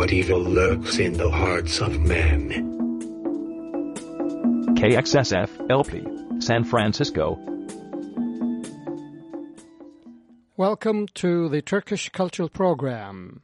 what evil lurks in the hearts of men. KXSF LP, San Francisco. Welcome to the Turkish Cultural Program.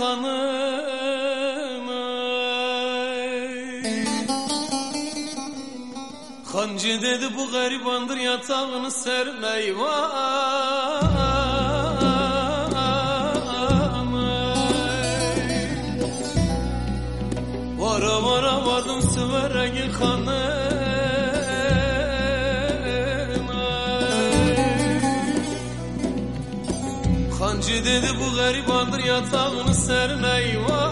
hanım ey. Hancı dedi bu garibandır yatağını sermey vay Vara vara vadım sıvara yıkan Hacı dedi bu garibandır yatağını serin eyvah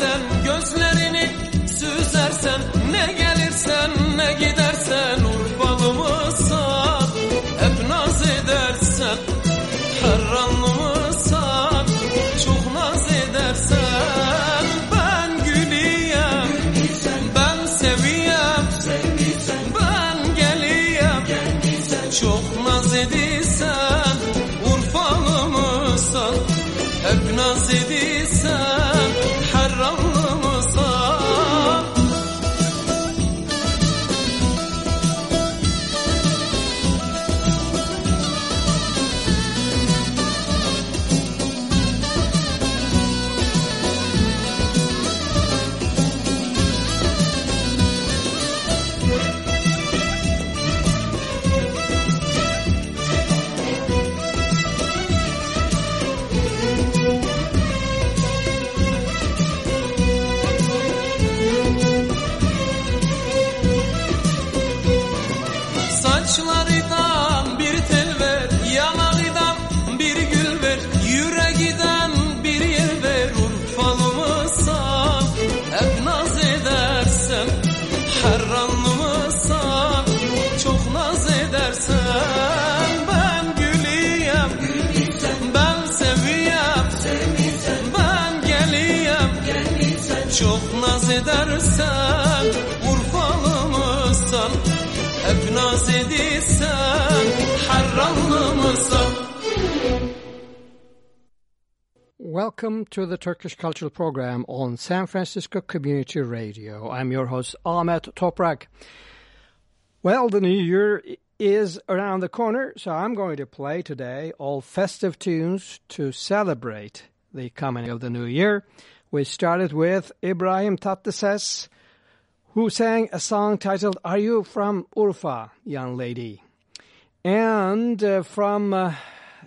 listen. Welcome to the Turkish Cultural Program on San Francisco Community Radio. I'm your host, Ahmet Toprak. Well, the new year is around the corner, so I'm going to play today all festive tunes to celebrate the coming of the new year. We started with Ibrahim Tatlıses, who sang a song titled Are You From Urfa, Young Lady? And uh, from uh,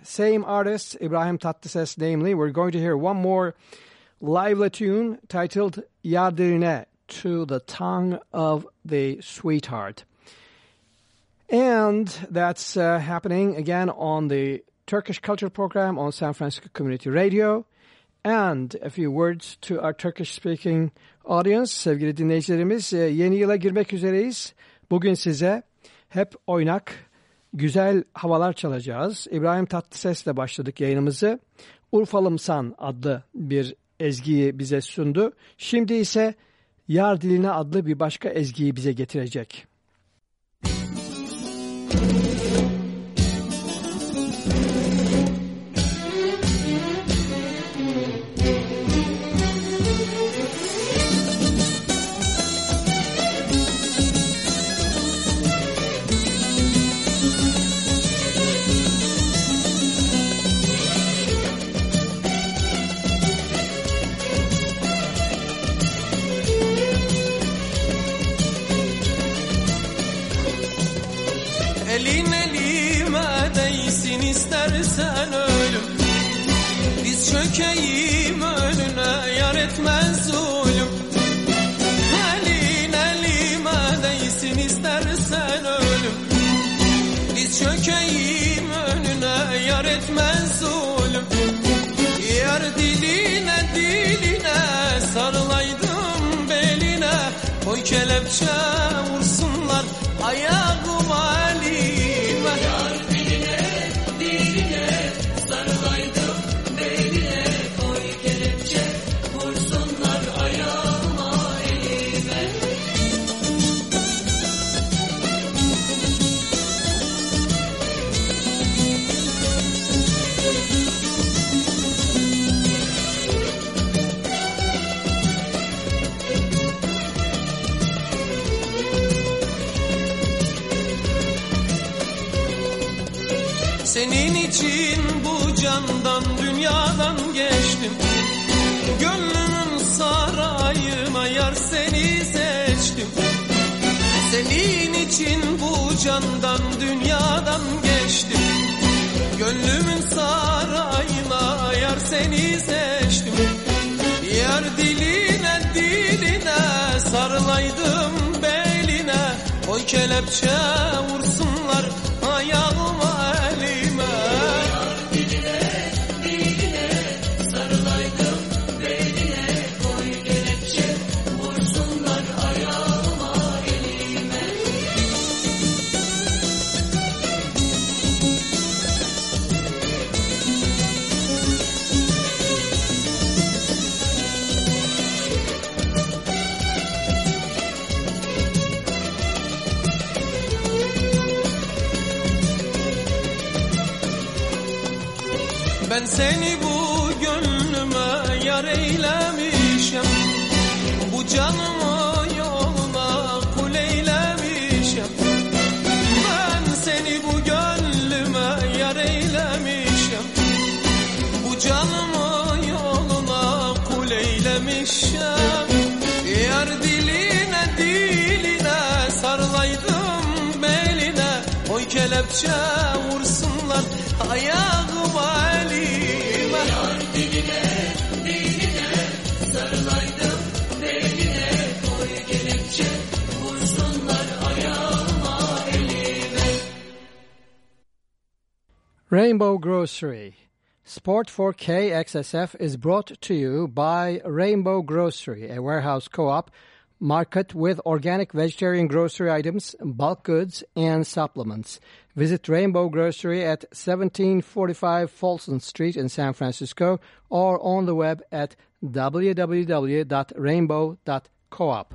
same artist, Ibrahim Tatlıses, namely, we're going to hear one more lively tune titled Yar Diline, to the tongue of the sweetheart. And that's uh, happening again on the Turkish Culture Program on San Francisco Community Radio. And a few words to our Turkish-speaking audience. Sevgili dinleyicilerimiz, yeni yıla girmek üzereyiz. Bugün size hep oynak, güzel havalar çalacağız. İbrahim Tatlıses'le başladık yayınımızı. Urfalımsan adlı bir ezgiyi bize sundu. Şimdi ise Yar Diline adlı bir başka ezgiyi bize getirecek. Elin Rainbow Grocery. Sport for KXSF is brought to you by Rainbow Grocery, a warehouse co-op market with organic vegetarian grocery items, bulk goods, and supplements. Visit Rainbow Grocery at 1745 Folsom Street in San Francisco or on the web at www.rainbow.coop.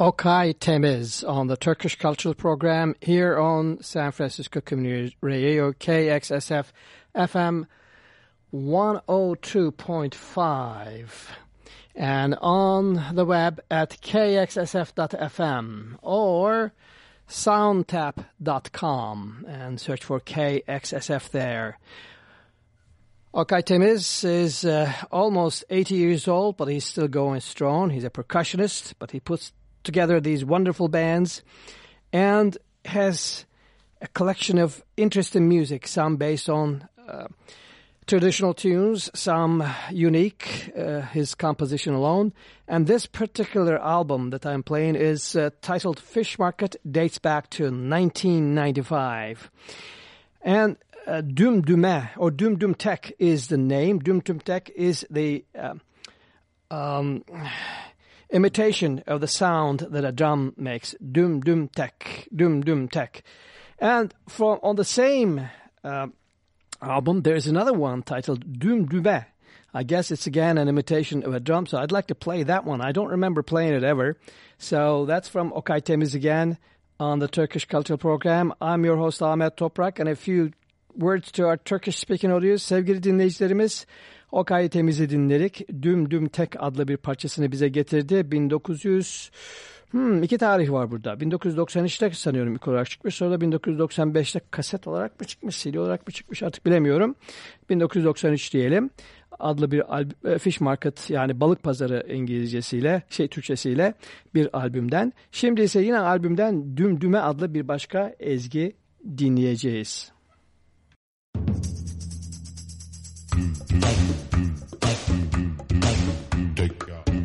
Okay Temiz on the Turkish Cultural Program here on San Francisco Community Radio KXSF FM 102.5 and on the web at kxsf.fm or soundtap.com and search for KXSF there. Okay Temiz is uh, almost 80 years old, but he's still going strong. He's a percussionist, but he puts together these wonderful bands and has a collection of interesting music, some based on uh, traditional tunes, some unique, uh, his composition alone. And this particular album that I'm playing is uh, titled Fish Market, dates back to 1995. And uh, Dum Dume, or Dum Dum Tek is the name. Dum Dum Tek is the... Uh, um, imitation of the sound that a drum makes. Dum dum tech, dum dum tech. And from on the same uh, album, there's another one titled Dum Dume. I guess it's again an imitation of a drum, so I'd like to play that one. I don't remember playing it ever. So that's from Okay Temiz again on the Turkish Cultural Program. I'm your host Ahmet Toprak and a few words to our Turkish-speaking audience. Sevgili dinleyicilerimiz, Okay Temiz'i dinledik. Düm Düm Tek adlı bir parçasını bize getirdi. 1900 Hmm, iki tarih var burada. 1993'te sanıyorum ilk olarak çıkmış. Sonra da 1995'te kaset olarak mı çıkmış, CD olarak mı çıkmış artık bilemiyorum. 1993 diyelim. Adlı bir e, Fish Market yani balık pazarı İngilizcesiyle, şey Türkçesiyle bir albümden. Şimdi ise yine albümden Düm Düme adlı bir başka ezgi dinleyeceğiz. Take, take,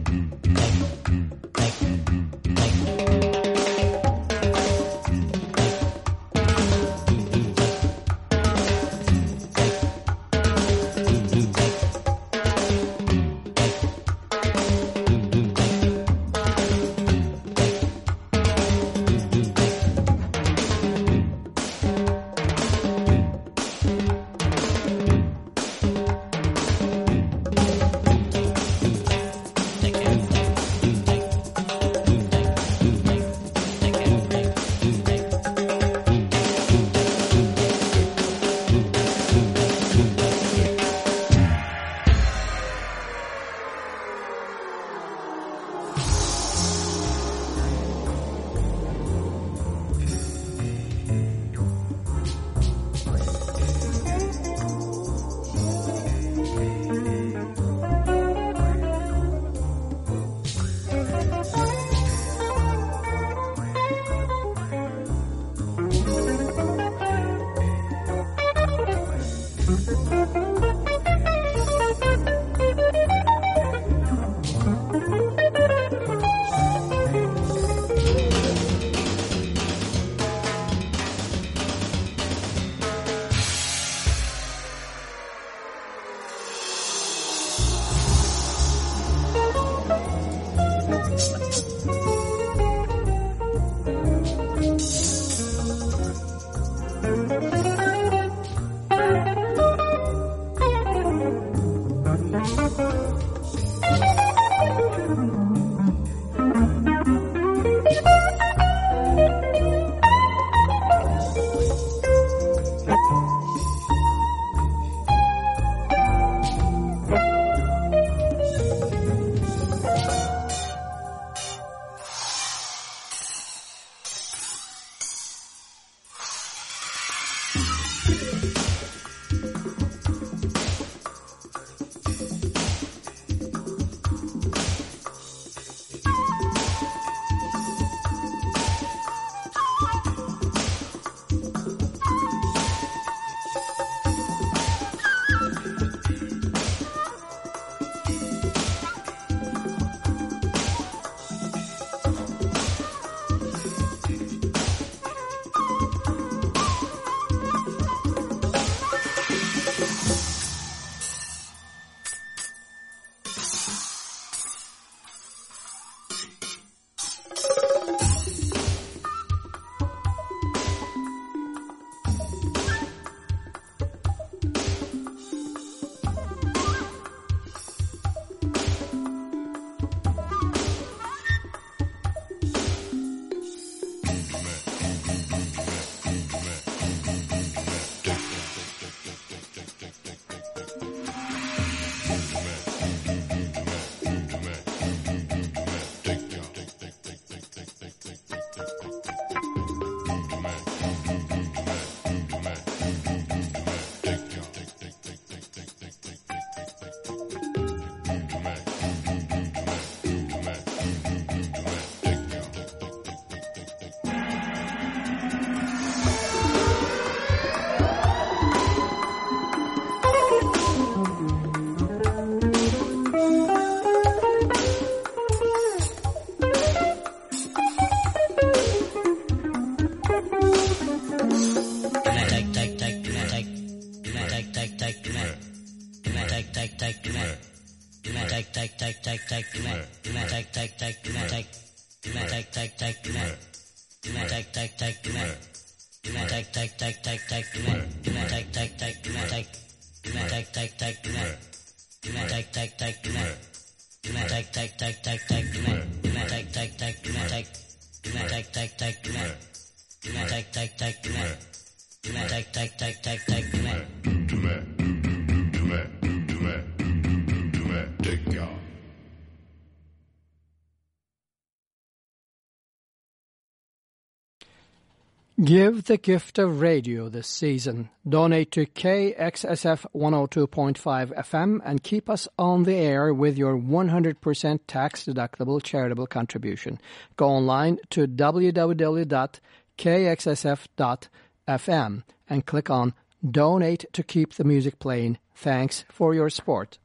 Give the gift of radio this season. Donate to KXSF 102.5 FM and keep us on the air with your 100% tax-deductible charitable contribution. Go online to www.kxsf.fm and click on Donate to keep the music playing. Thanks for your support.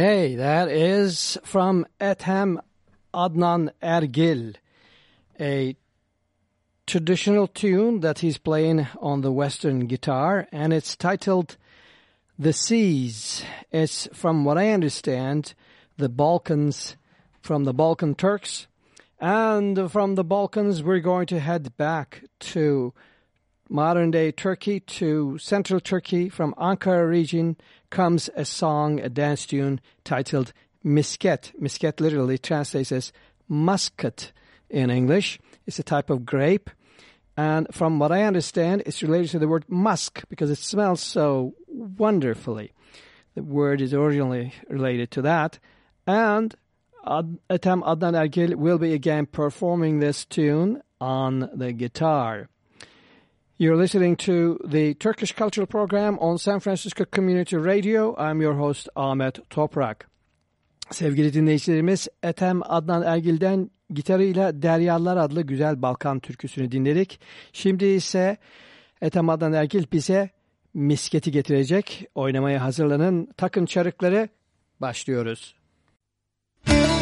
Okay, that is from Ethem Adnan Ergil, a traditional tune that he's playing on the Western guitar, and it's titled The Seas. It's, from what I understand, the Balkans, from the Balkan Turks. And from the Balkans, we're going to head back to modern day Turkey, to central Turkey. From Ankara region comes a song, a dance tune titled Misket. Misket literally translates as musket in English. It's a type of grape. And from what I understand, it's related to the word musk because it smells so wonderfully. The word is originally related to that. And Ethem Adnan Ergil will be again performing this tune on the guitar. You're listening to the Turkish Cultural Program on San Francisco Community Radio. I'm your host Ahmet Toprak. Sevgili dinleyicilerimiz Ethem Adnan Ergil'den gitarıyla Deryalar adlı güzel Balkan türküsünü dinledik. Şimdi ise Ethem Adnan Ergil bize misketi getirecek. Oynamaya hazırlanın. Takın çarıkları. Başlıyoruz. a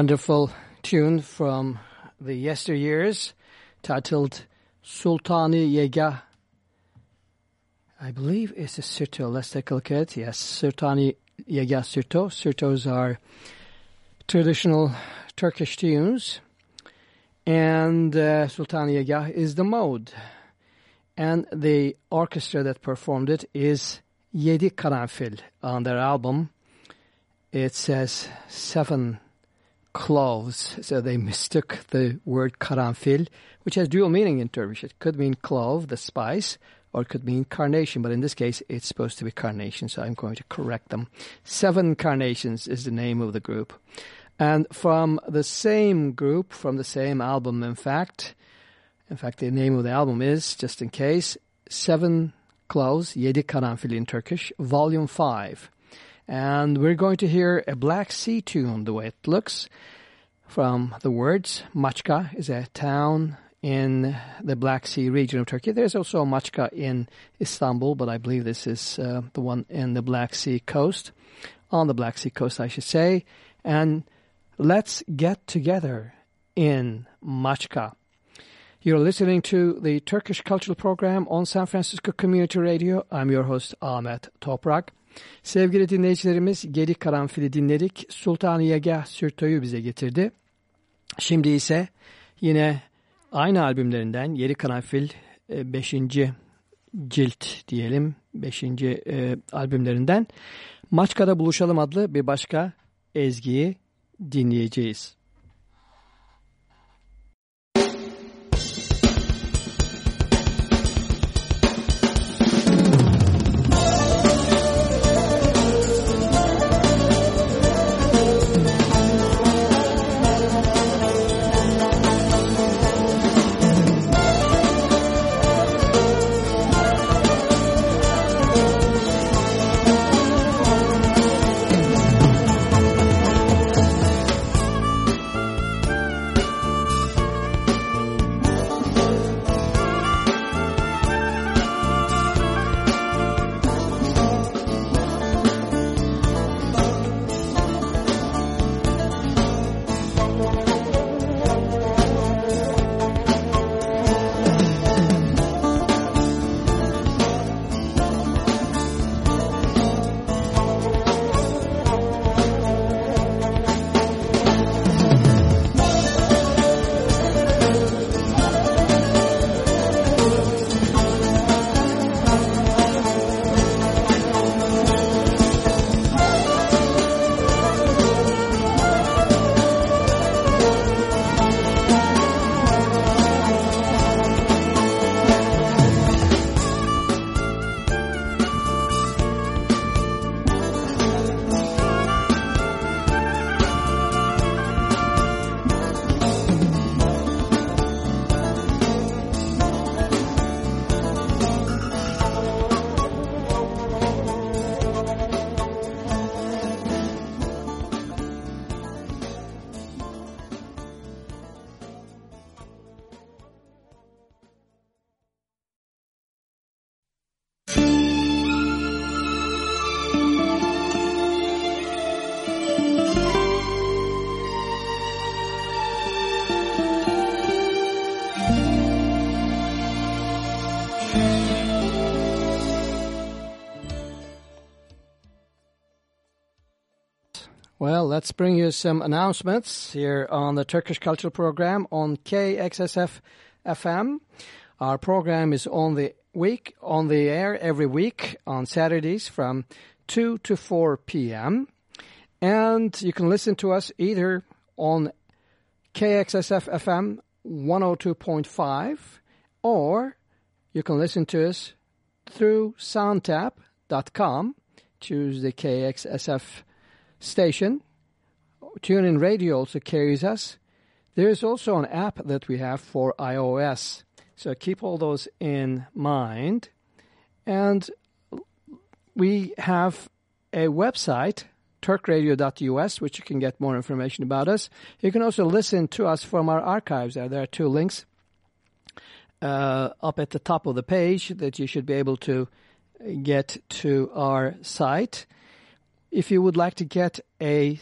wonderful tune from the yesteryears titled Sultani Yegah. I believe it's a sirto. Let's take a look at it. Yes, Sultani Yegah sirto. Sirtos are traditional Turkish tunes. And uh, Sultani Yegah is the mode. And the orchestra that performed it is Yedi Karanfil on their album. It says seven cloves. So they mistook the word karanfil, which has dual meaning in Turkish. It could mean clove, the spice, or it could mean carnation. But in this case, it's supposed to be carnation, so I'm going to correct them. Seven Carnations is the name of the group. And from the same group, from the same album, in fact, in fact, the name of the album is, just in case, Seven Cloves, Yedi Karanfil in Turkish, Volume 5. And we're going to hear a Black Sea tune, the way it looks, from the words. Maçka is a town in the Black Sea region of Turkey. There's also Maçka in Istanbul, but I believe this is uh, the one in the Black Sea coast, on the Black Sea coast, I should say. And let's get together in Maçka. You're listening to the Turkish Cultural Program on San Francisco Community Radio. I'm your host Ahmet Toprak. Sevgili dinleyicilerimiz Geri Karanfil'i dinledik. Sultaniye Gah Sürto'yu bize getirdi. Şimdi ise yine aynı albümlerinden Yeri Karanfil 5. E, cilt diyelim 5. E, albümlerinden Maçka'da Buluşalım adlı bir başka ezgiyi dinleyeceğiz. Well, let's bring you some announcements here on the Turkish Cultural Program on KXSF FM. Our program is on the week on the air every week on Saturdays from 2 to 4 p.m. And you can listen to us either on KXSF FM 102.5 or you can listen to us through soundtap.com. Choose the KXSF station. TuneIn Radio also carries us. There is also an app that we have for iOS. So keep all those in mind. And we have a website, turkradio.us, which you can get more information about us. You can also listen to us from our archives. There are two links uh, up at the top of the page that you should be able to get to our site. If you would like to get a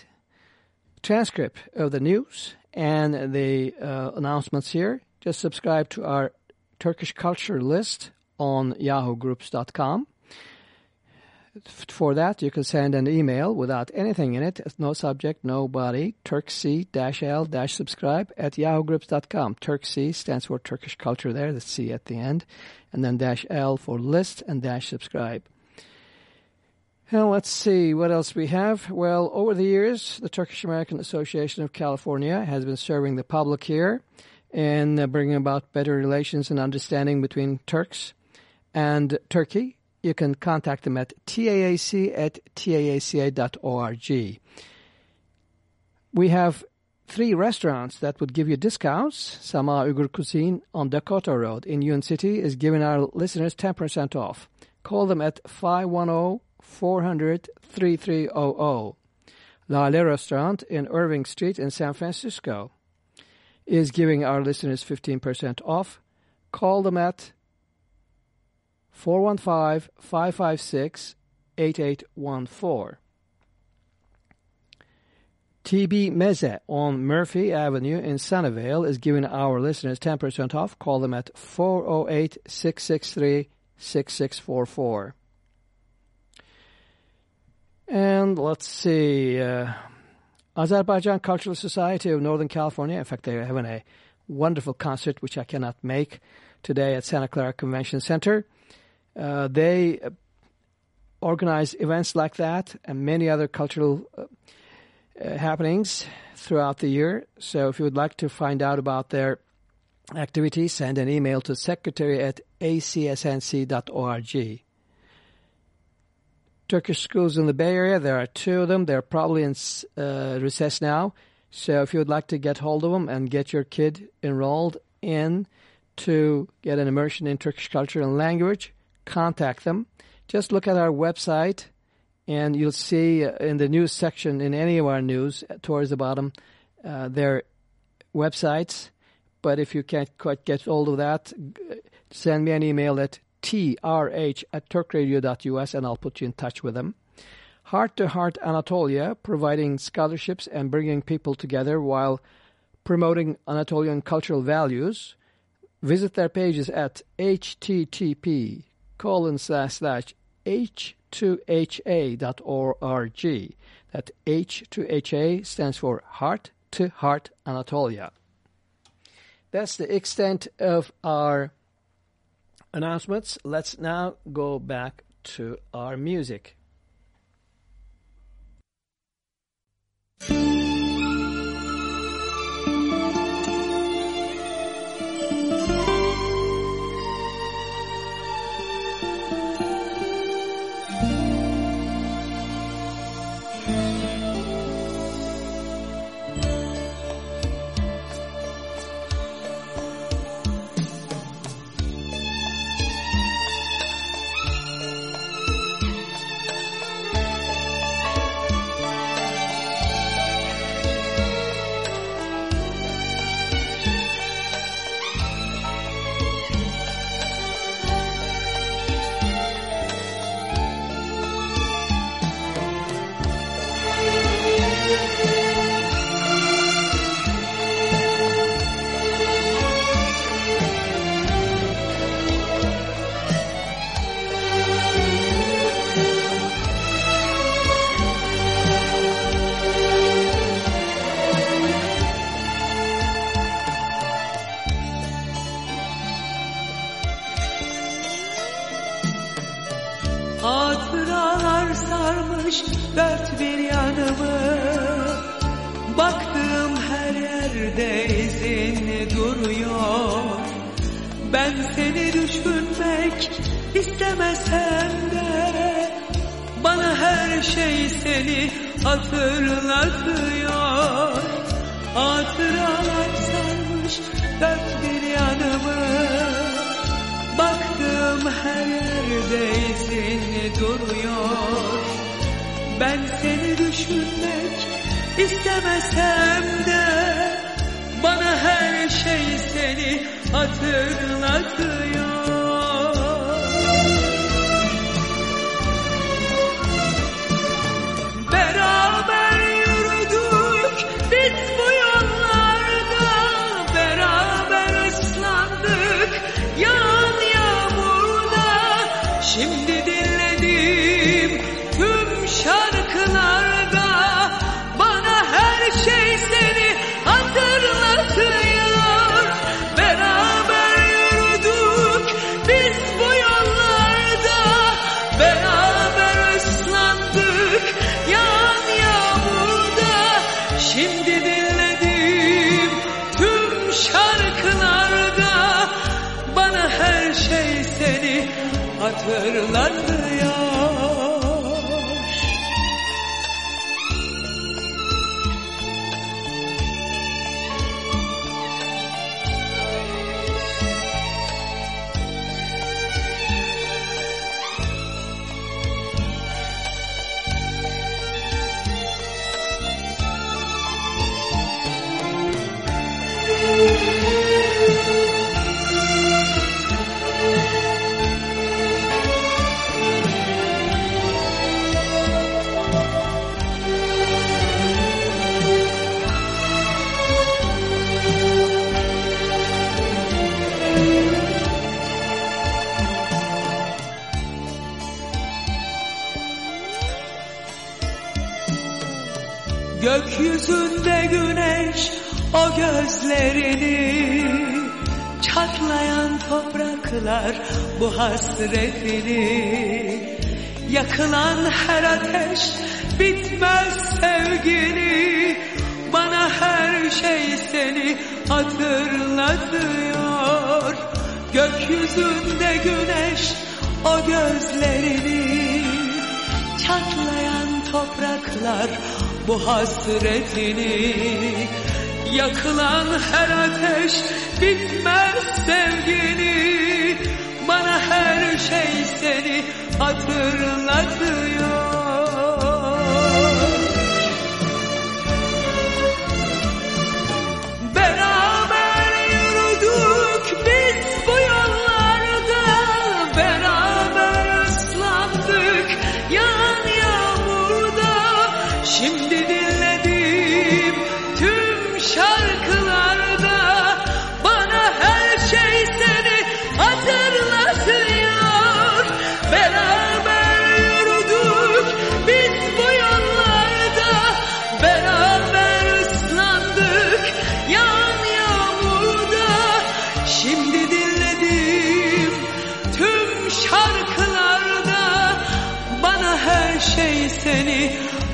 transcript of the news and the uh, announcements here, just subscribe to our Turkish culture list on yahoogroups.com. For that, you can send an email without anything in it, no subject, no body, turkc-l-subscribe at yahoogroups.com. Turkc stands for Turkish culture there, the C at the end, and then dash L for list and dash subscribe. And let's see what else we have. Well, over the years, the Turkish American Association of California has been serving the public here and uh, bringing about better relations and understanding between Turks and Turkey. You can contact them at taac at taaca.org. We have three restaurants that would give you discounts. Sama Uyghur Cuisine on Dakota Road in Union City is giving our listeners 10% off. Call them at 510-400-3300. Lale Restaurant in Irving Street in San Francisco is giving our listeners 15% off. Call them at 415-556-8814. TB Meze on Murphy Avenue in Sunnyvale is giving our listeners 10% off. Call them at 408-663-6644. And let's see... Uh, Azerbaijan Cultural Society of Northern California. In fact, they're having a wonderful concert, which I cannot make today at Santa Clara Convention Center. Uh, they organize events like that and many other cultural uh, uh, happenings throughout the year. So if you would like to find out about their activities, send an email to secretary at acsnc.org. Turkish schools in the Bay Area. There are two of them. They're probably in uh, recess now. So if you would like to get hold of them and get your kid enrolled in to get an immersion in Turkish culture and language, contact them. Just look at our website and you'll see in the news section in any of our news towards the bottom uh, their websites. But if you can't quite get hold of that, send me an email at trh at turkradio.us and I'll put you in touch with them. Heart to Heart Anatolia, providing scholarships and bringing people together while promoting Anatolian cultural values. Visit their pages at http colon slash slash h2ha.org. That H2HA stands for Heart to Heart Anatolia. That's the extent of our announcements. Let's now go back to our music. İstemesem de Bana her şey seni hatırlatıyor. Hatıralar sarmış dört bir yanımı. Baktığım her yerde izin duruyor. Ben seni düşünmek istemesem de Bana her şey seni hatırlatıyor hasretini Yakılan her ateş bitmez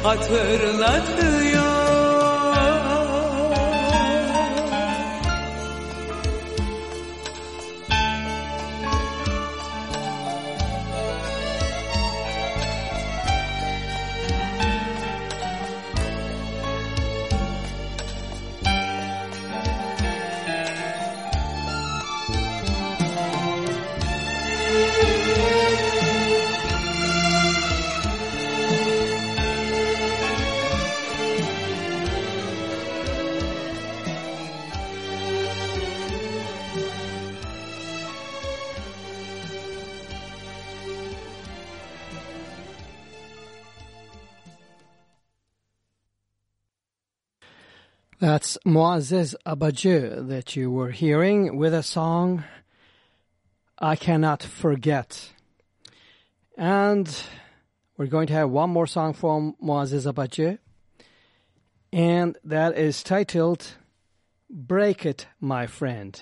hatırlatıyor That's Muazzez Abacı that you were hearing with a song I Cannot Forget. And we're going to have one more song from Muazzez Abacı. And that is titled Break It, My Friend.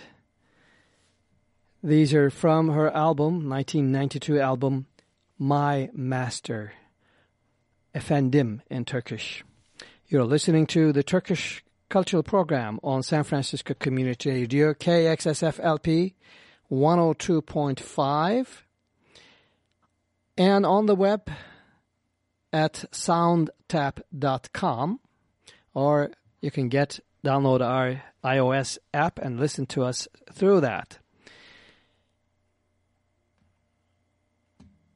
These are from her album, 1992 album, My Master. Efendim in Turkish. You're listening to the Turkish cultural program on San Francisco Community Radio, KXSFLP 102.5, and on the web at soundtap.com, or you can get download our iOS app and listen to us through that.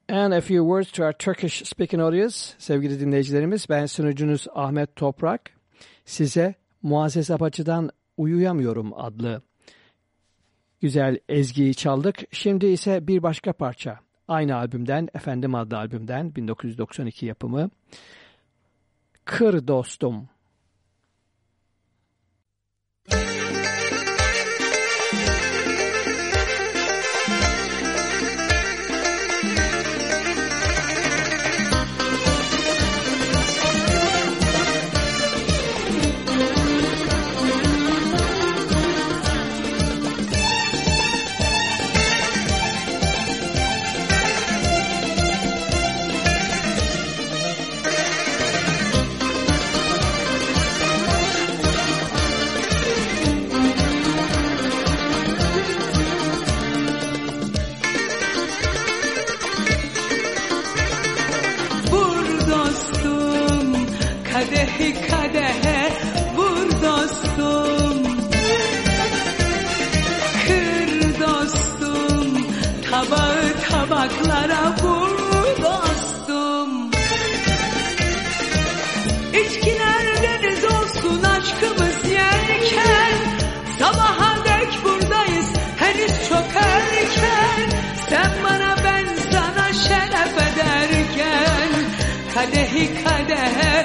And a few words to our Turkish speaking audience. Sevgili dinleyicilerimiz, ben sunucunuz Ahmet Toprak. Size Muazzez Abacı'dan Uyuyamıyorum adlı güzel ezgiyi çaldık. Şimdi ise bir başka parça. Aynı albümden, Efendim adlı albümden 1992 yapımı. Kır Dostum. Kadehi kadehe vur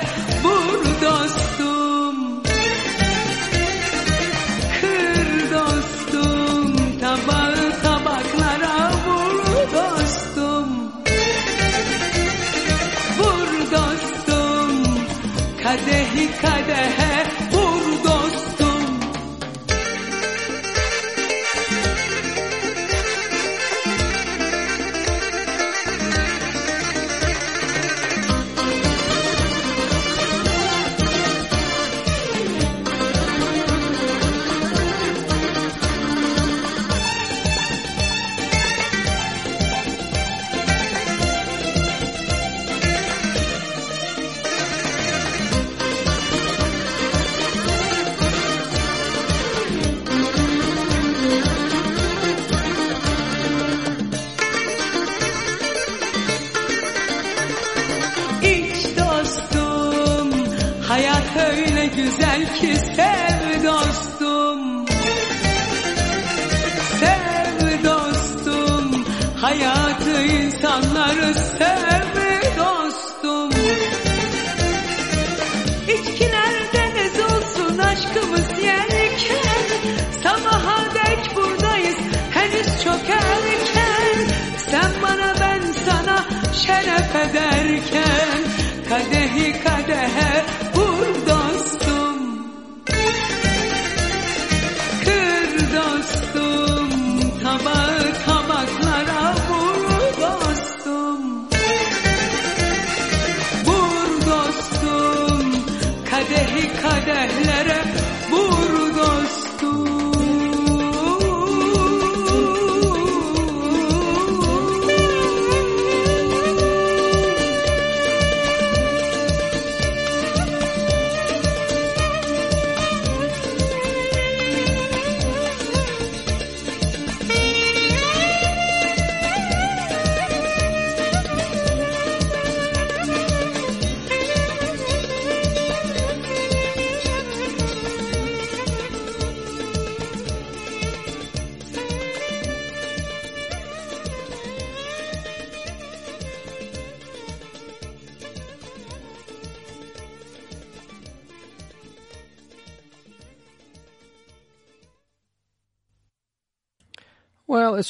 ederken Kadehi kadehe vur dostum. Kır dostum tabağı tabaklara vur dostum. Vur dostum kadehi kadehlere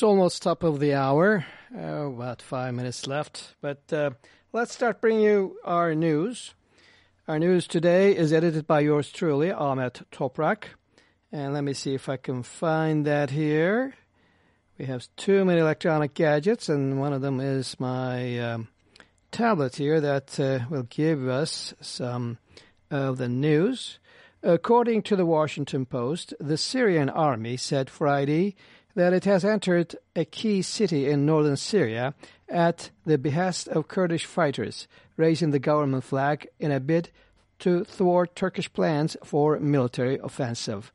it's almost top of the hour. Uh, about five minutes left. But uh, let's start bringing you our news. Our news today is edited by yours truly, Ahmet Toprak. And let me see if I can find that here. We have too many electronic gadgets, and one of them is my um, tablet here that uh, will give us some of the news. According to the Washington Post, the Syrian army said Friday that it has entered a key city in northern Syria at the behest of Kurdish fighters, raising the government flag in a bid to thwart Turkish plans for military offensive.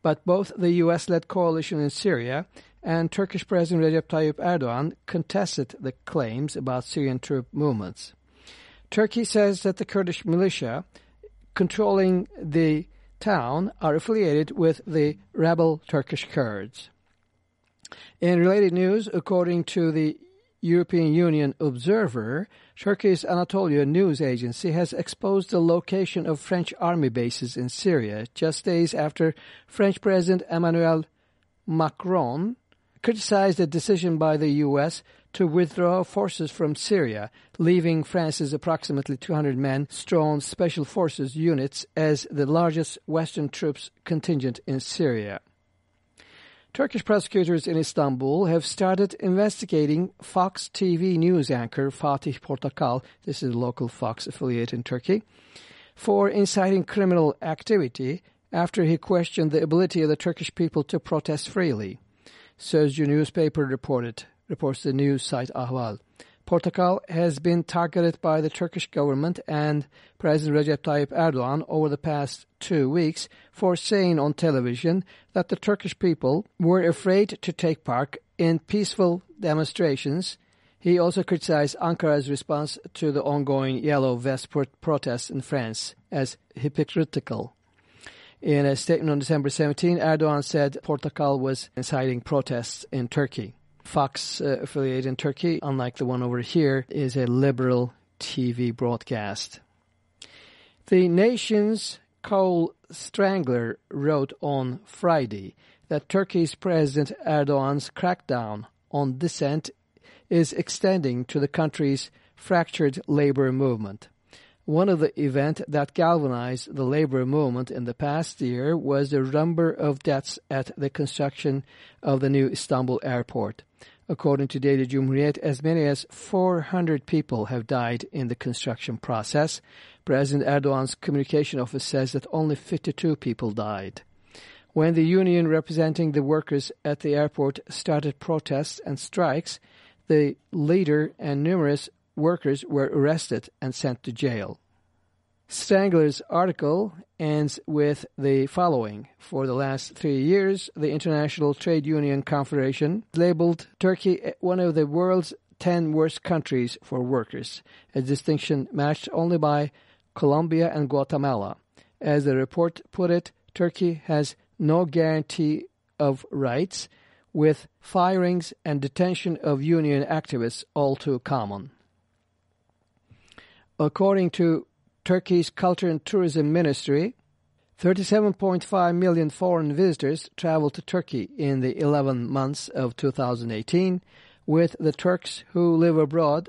But both the US-led coalition in Syria and Turkish President Recep Tayyip Erdogan contested the claims about Syrian troop movements. Turkey says that the Kurdish militia controlling the town are affiliated with the rebel Turkish Kurds. In related news, according to the European Union Observer, Turkey's Anatolia news agency has exposed the location of French army bases in Syria just days after French President Emmanuel Macron criticized a decision by the U.S. to withdraw forces from Syria, leaving France's approximately 200 men strong special forces units as the largest Western troops contingent in Syria. Turkish prosecutors in Istanbul have started investigating Fox TV news anchor Fatih Portakal, this is a local Fox affiliate in Turkey, for inciting criminal activity after he questioned the ability of the Turkish people to protest freely. Sözcü newspaper reported, reports the news site Ahval. Portakal has been targeted by the Turkish government and President Recep Tayyip Erdogan over the past two weeks for saying on television that the Turkish people were afraid to take part in peaceful demonstrations. He also criticized Ankara's response to the ongoing Yellow Vest pro protests in France as hypocritical. In a statement on December 17, Erdogan said Portakal was inciting protests in Turkey. Fox uh, affiliate in Turkey, unlike the one over here, is a liberal TV broadcast. The nation's Cole Stangler wrote on Friday that Turkey's President Erdogan's crackdown on dissent is extending to the country's fractured labor movement. One of the events that galvanized the labor movement in the past year was the number of deaths at the construction of the new Istanbul airport. According to Daily Cumhuriyet, as many as 400 people have died in the construction process. President Erdogan's communication office says that only 52 people died. When the union representing the workers at the airport started protests and strikes, the leader and numerous workers were arrested and sent to jail. Stangler's article ends with the following. For the last three years, the International Trade Union Confederation labeled Turkey one of the world's 10 worst countries for workers, a distinction matched only by Colombia and Guatemala. As the report put it, Turkey has no guarantee of rights, with firings and detention of union activists all too common. According to Turkey's Culture and Tourism Ministry, 37.5 million foreign visitors traveled to Turkey in the 11 months of 2018, with the Turks who live abroad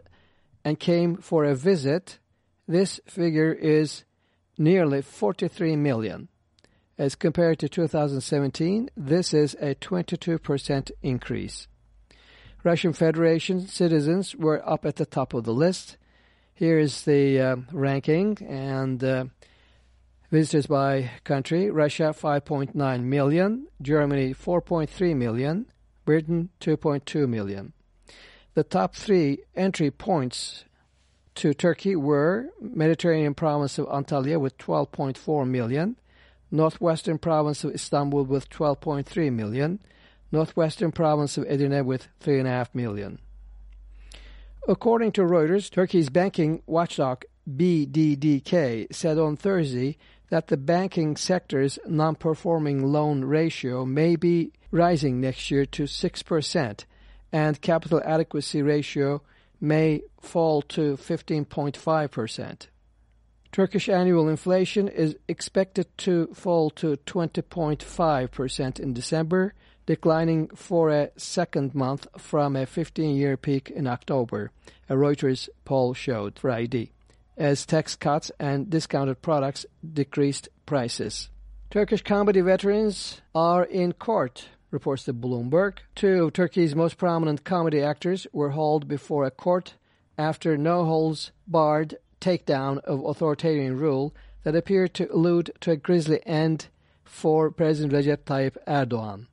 and came for a visit. This figure is nearly 43 million. As compared to 2017, this is a 22% increase. Russian Federation citizens were up at the top of the list. Here is the uh, ranking and uh, visitors by country. Russia 5.9 million, Germany 4.3 million, Britain 2.2 million. The top three entry points to Turkey were Mediterranean province of Antalya with 12.4 million, northwestern province of Istanbul with 12.3 million, northwestern province of Edirne with 3.5 million. According to Reuters, Turkey's banking watchdog BDDK said on Thursday that the banking sector's non-performing loan ratio may be rising next year to 6% and capital adequacy ratio may fall to 15.5%. Turkish annual inflation is expected to fall to 20.5% in December, declining for a second month from a 15-year peak in October, a Reuters poll showed Friday, as tax cuts and discounted products decreased prices. Turkish comedy veterans are in court, reports the Bloomberg. Two of Turkey's most prominent comedy actors were hauled before a court after no-holds-barred takedown of authoritarian rule that appeared to allude to a grisly end for President Recep Tayyip Erdogan.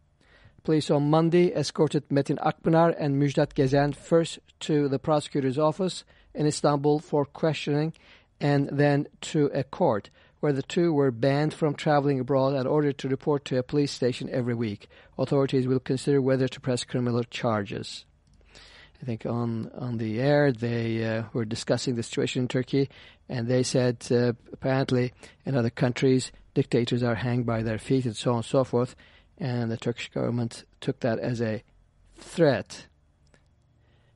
Police on Monday escorted Metin Akpınar and Müjdat Gezen first to the prosecutor's office in Istanbul for questioning and then to a court where the two were banned from traveling abroad and ordered to report to a police station every week. Authorities will consider whether to press criminal charges. I think on on the air they uh, were discussing the situation in Turkey, and they said uh, apparently in other countries dictators are hanged by their feet and so on and so forth, and the Turkish government took that as a threat.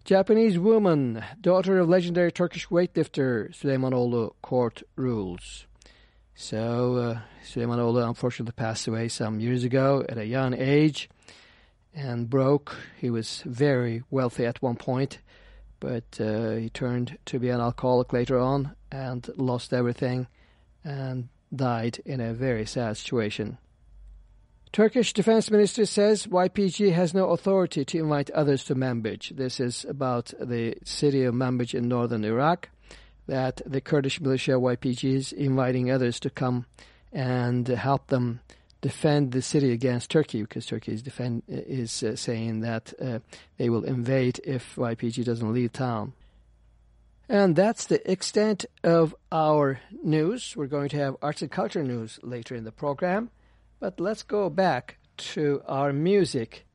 Japanese woman, daughter of legendary Turkish weightlifter Süleymanoğlu, court rules. So uh, Süleymanoğlu unfortunately passed away some years ago at a young age and broke. He was very wealthy at one point, but uh, he turned to be an alcoholic later on and lost everything and died in a very sad situation. Turkish Defense Minister says YPG has no authority to invite others to Manbij. This is about the city of Manbij in northern Iraq, that the Kurdish militia YPG is inviting others to come and help them defend the city against Turkey because Turkey is defend is uh, saying that uh, they will invade if YPG doesn't leave town. And that's the extent of our news. We're going to have arts and culture news later in the program, but let's go back to our music.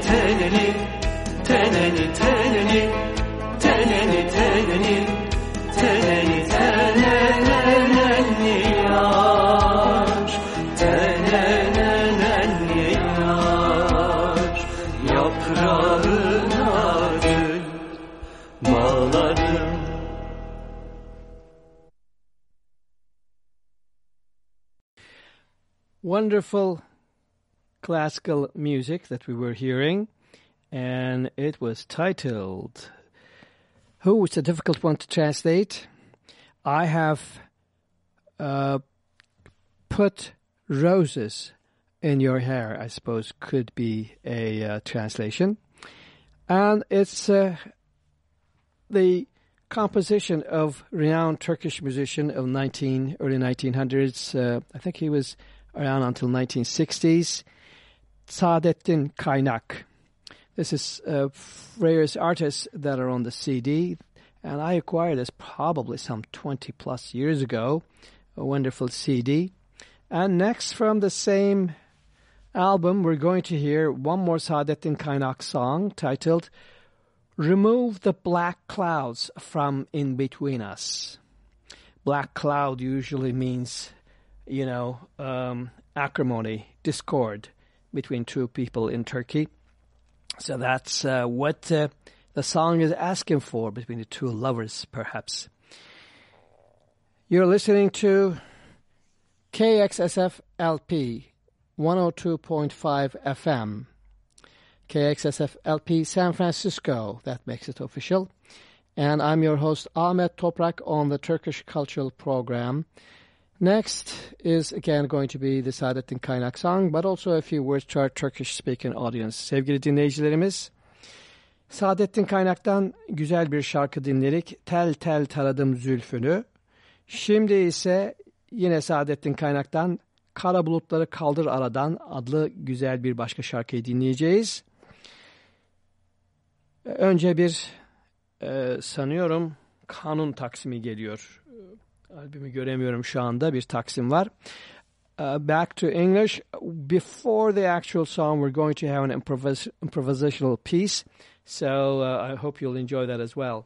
Teneni, teneni Teneni, teneni Teneni, teneni Teneni, tenenenenni yar. Tenenenenni yar. Yaprağına tül bağladım Wonderful classical music that we were hearing, and it was titled. Who? It's a difficult one to translate. I have uh, put roses in your hair. I suppose could be a uh, translation, and it's uh, the composition of renowned Turkish musician of 19 early 1900s. Uh, I think he was around until 1960s. Saadettin Kaynak. This is uh, various artists that are on the CD, and I acquired this probably some 20 plus years ago. A wonderful CD. And next from the same album, we're going to hear one more Saadettin Kaynak song titled Remove the Black Clouds from In Between Us. Black cloud usually means, you know, um, acrimony, discord between two people in Turkey. So that's uh, what uh, the song is asking for between the two lovers, perhaps. You're listening to KXSF LP 102.5 FM. KXSF LP San Francisco, that makes it official. And I'm your host Ahmet Toprak on the Turkish Cultural Program. Next is again going to be the Saadettin Kaynak song, but also a few words to our Turkish-speaking audience. Sevgili dinleyicilerimiz, Saadettin Kaynak'tan güzel bir şarkı dinledik. Tel tel taradım zülfünü. Şimdi ise yine Saadettin Kaynak'tan Kara Bulutları Kaldır Aradan adlı güzel bir başka şarkıyı dinleyeceğiz. Önce bir e, sanıyorum kanun taksimi geliyor. Albümü göremiyorum şu anda. Bir taksim var. Uh, back to English. Before the actual song, we're going to have an improvis improvisational piece. So uh, I hope you'll enjoy that as well.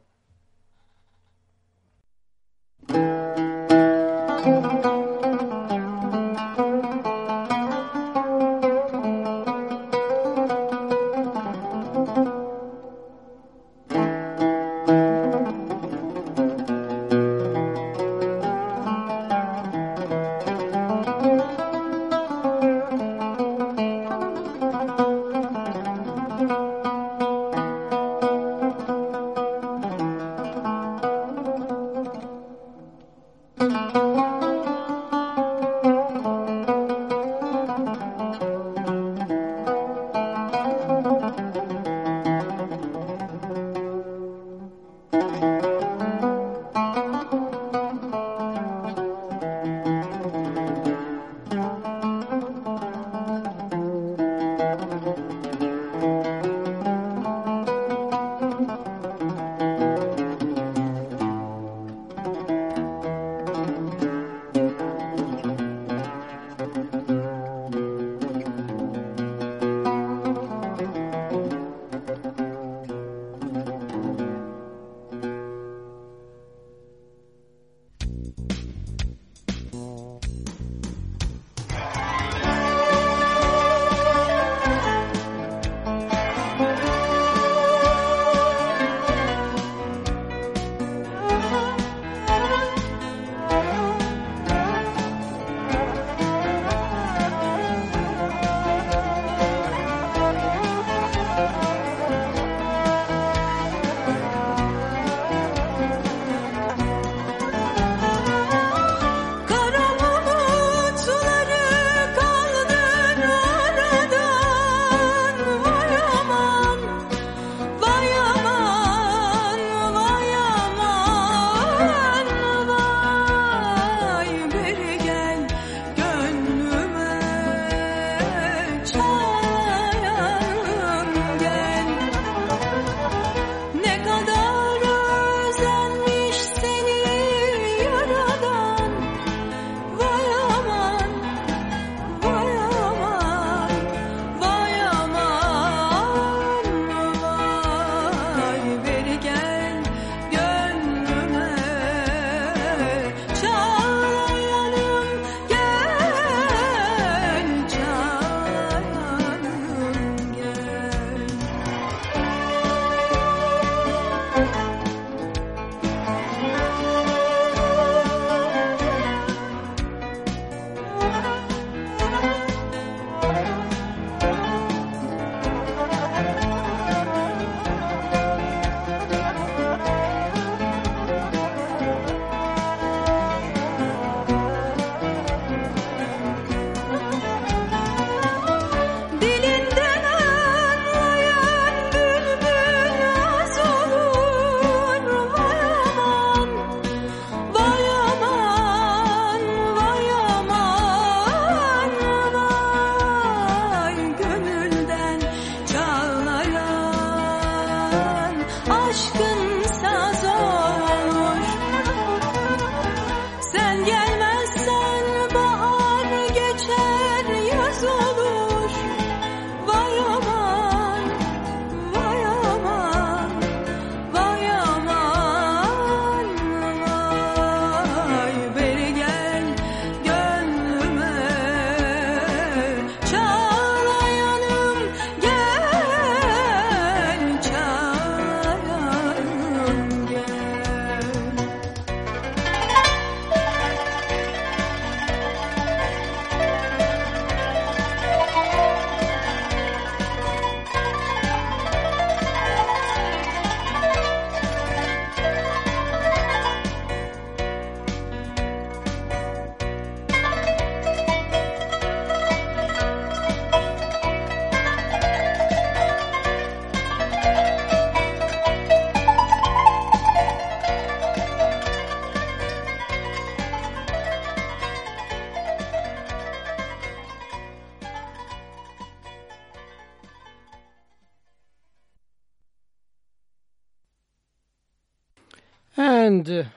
And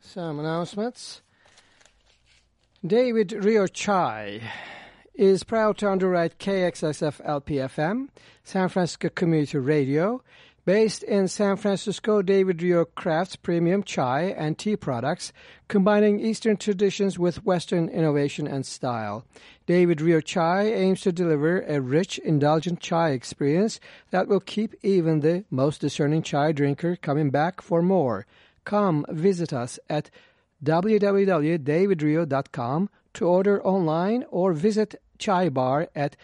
some announcements. David Rio Chai is proud to underwrite KXSF LPFM, San Francisco Community Radio. Based in San Francisco, David Rio crafts premium chai and tea products, combining Eastern traditions with Western innovation and style. David Rio Chai aims to deliver a rich, indulgent chai experience that will keep even the most discerning chai drinker coming back for more. Come visit us at www.davidrio.com to order online or visit Chai Bar at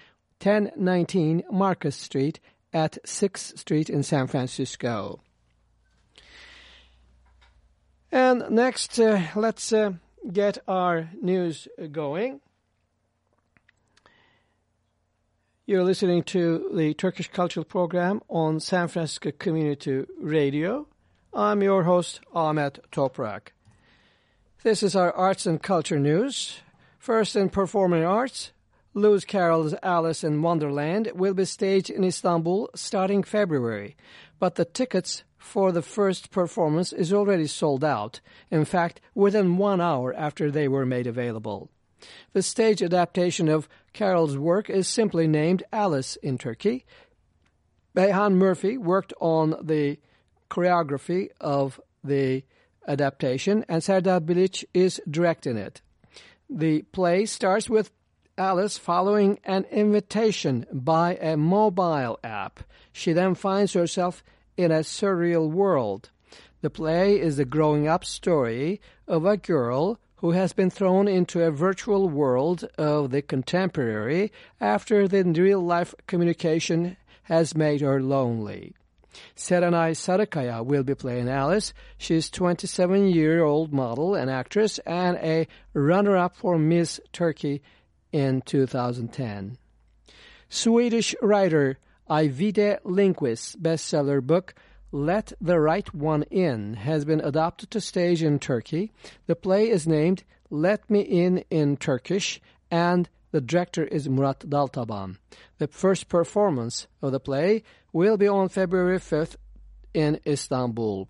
1019 Market Street at 6th Street in San Francisco. And next, uh, let's uh, get our news going. You're listening to the Turkish Cultural Program on San Francisco Community Radio. I'm your host, Ahmet Toprak. This is our arts and culture news. First in performing arts, Lewis Carroll's Alice in Wonderland will be staged in Istanbul starting February, but the tickets for the first performance is already sold out, in fact, within one hour after they were made available. The stage adaptation of Carroll's work is simply named Alice in Turkey. Beyhan Murphy worked on the choreography of the adaptation, and Serdar Bilic is directing it. The play starts with Alice following an invitation by a mobile app. She then finds herself in a surreal world. The play is the growing up story of a girl who has been thrown into a virtual world of the contemporary after the real life communication has made her lonely. Serenay Sarıkaya will be playing Alice. She's 27-year-old model and actress and a runner-up for Miss Turkey in 2010. Swedish writer Ajvide Lindqvist's bestseller book Let the Right One In has been adapted to stage in Turkey. The play is named Let Me In in Turkish and the director is Murat Daltaban. The first performance of the play will be on February 5th in Istanbul.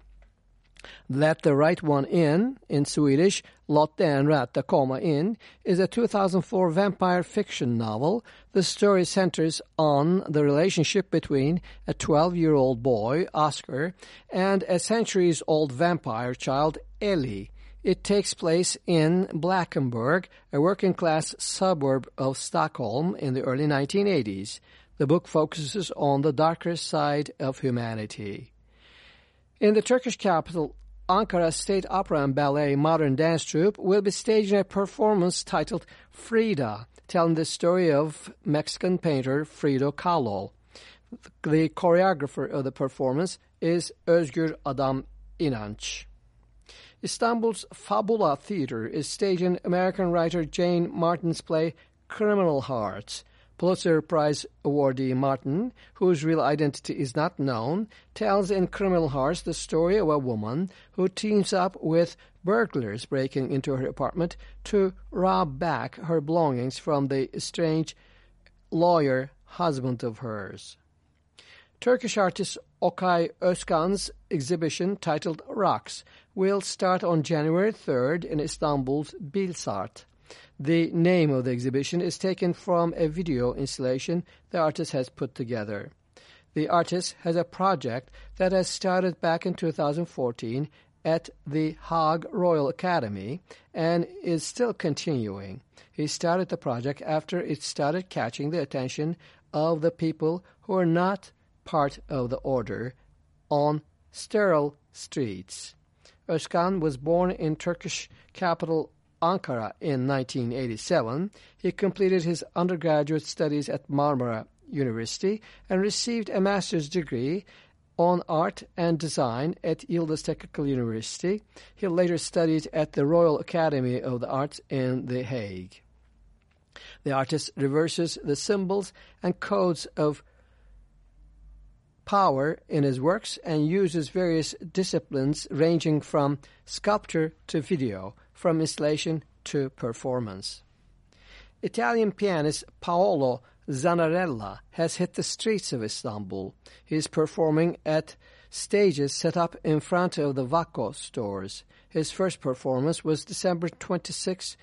Let the Right One In, in Swedish, Låt den rätta komma in, is a 2004 vampire fiction novel. The story centers on the relationship between a 12-year-old boy, Oscar, and a centuries-old vampire child, Eli. It takes place in Blackenburg, a working-class suburb of Stockholm in the early 1980s. The book focuses on the darker side of humanity. In the Turkish capital, Ankara State Opera and Ballet Modern Dance Troupe will be staging a performance titled Frida, telling the story of Mexican painter Frida Kahlo. The choreographer of the performance is Özgür Adam İnanç. Istanbul's Fabula Theater is staging American writer Jane Martin's play Criminal Hearts. Pulitzer Prize awardee Martin, whose real identity is not known, tells in Criminal Hearts the story of a woman who teams up with burglars breaking into her apartment to rob back her belongings from the estranged lawyer husband of hers. Turkish artist Okay Özkan's exhibition titled Rocks will start on January 3rd in Istanbul's Bilsart. The name of the exhibition is taken from a video installation the artist has put together. The artist has a project that has started back in 2014 at the Hague Royal Academy and is still continuing. He started the project after it started catching the attention of the people who are not part of the order on sterile streets. Özkan was born in Turkish capital Ankara in 1987. He completed his undergraduate studies at Marmara University and received a master's degree on art and design at Yildiz Technical University. He later studied at the Royal Academy of the Arts in The Hague. The artist reverses the symbols and codes of power in his works and uses various disciplines ranging from sculpture to video, from installation to performance. Italian pianist Paolo Zanarella has hit the streets of Istanbul. He is performing at stages set up in front of the Vakko stores. His first performance was December 26th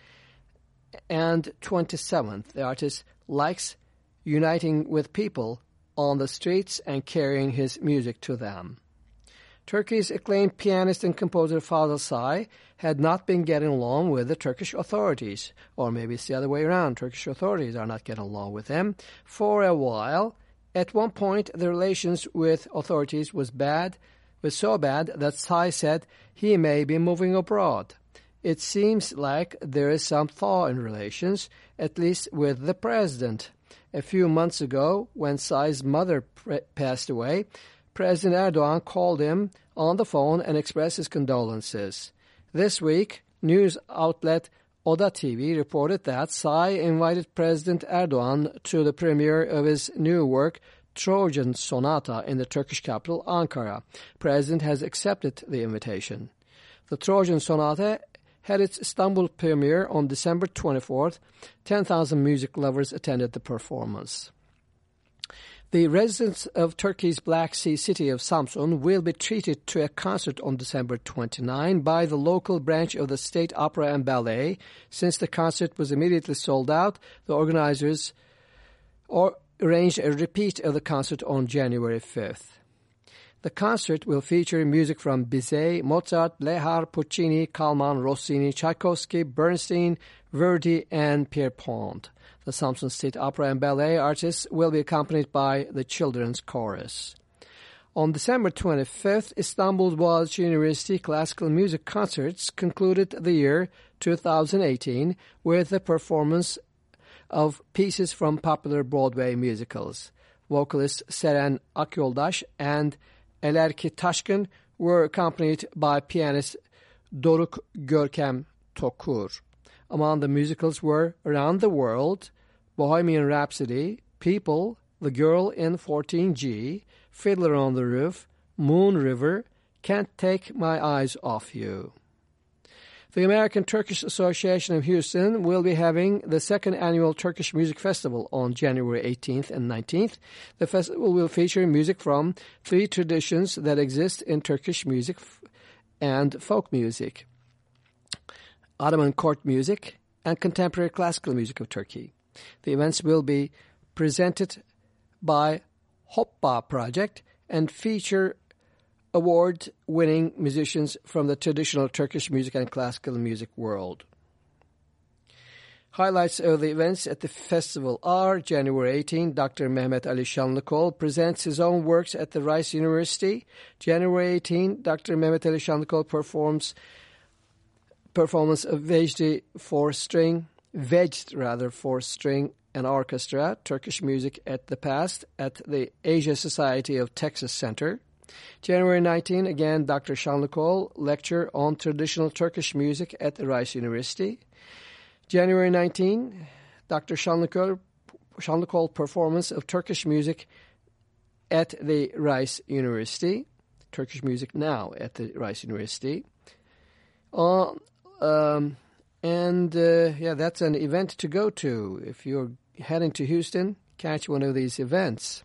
and 27th. The artist likes uniting with people on the streets and carrying his music to them. Turkey's acclaimed pianist and composer Fazıl Say had not been getting along with the Turkish authorities, or maybe it's the other way around. Turkish authorities are not getting along with him for a while. At one point, the relations with authorities was bad, was so bad that Say said he may be moving abroad. It seems like there is some thaw in relations, at least with the president. A few months ago, when Say's mother passed away, President Erdogan called him on the phone and expressed his condolences. This week, news outlet Oda TV reported that Say invited President Erdogan to the premiere of his new work, Trojan Sonata, in the Turkish capital, Ankara. President has accepted the invitation. The Trojan Sonata had its Istanbul premiere on December 24th. 10,000 music lovers attended the performance. The residents of Turkey's Black Sea city of Samsun will be treated to a concert on December 29 by the local branch of the State Opera and Ballet. Since the concert was immediately sold out, the organizers arranged a repeat of the concert on January 5th. The concert will feature music from Bizet, Mozart, Lehar, Puccini, Kalman, Rossini, Tchaikovsky, Bernstein, Verdi, and Pierpont. The Samsun State Opera and Ballet artists will be accompanied by the Children's Chorus. On December 25th, Istanbul Boğaziçi University Classical Music Concerts concluded the year 2018 with the performance of pieces from popular Broadway musicals. Vocalist Seren Akyoldaş and Elerki Taşkın were accompanied by pianist Doruk Görkem Tokur. Among the musicals were Around the World, Bohemian Rhapsody, People, The Girl in 14G, Fiddler on the Roof, Moon River, Can't Take My Eyes Off You. The American Turkish Association of Houston will be having the second annual Turkish Music Festival on January 18th and 19th. The festival will feature music from three traditions that exist in Turkish music and folk music. Ottoman court music, and contemporary classical music of Turkey. The events will be presented by Hoppa Project and feature award-winning musicians from the traditional Turkish music and classical music world. Highlights of the events at the festival are January 18, Dr. Mehmet Ali Şanlıkol presents his own works at the Rice University. January 18, Dr. Mehmet Ali Şanlıkol performs performance of Vejdi for string, Vecd rather for string and orchestra, Turkish music at the past at the Asia Society of Texas Center. January 19, again, Dr. Şanlıkol lecture on traditional Turkish music at the Rice University. January 19, Dr. Şanlıkol performance of Turkish music at the Rice University. Turkish music now at the Rice University. On um, and uh, yeah, that's an event to go to. If you're heading to Houston, catch one of these events.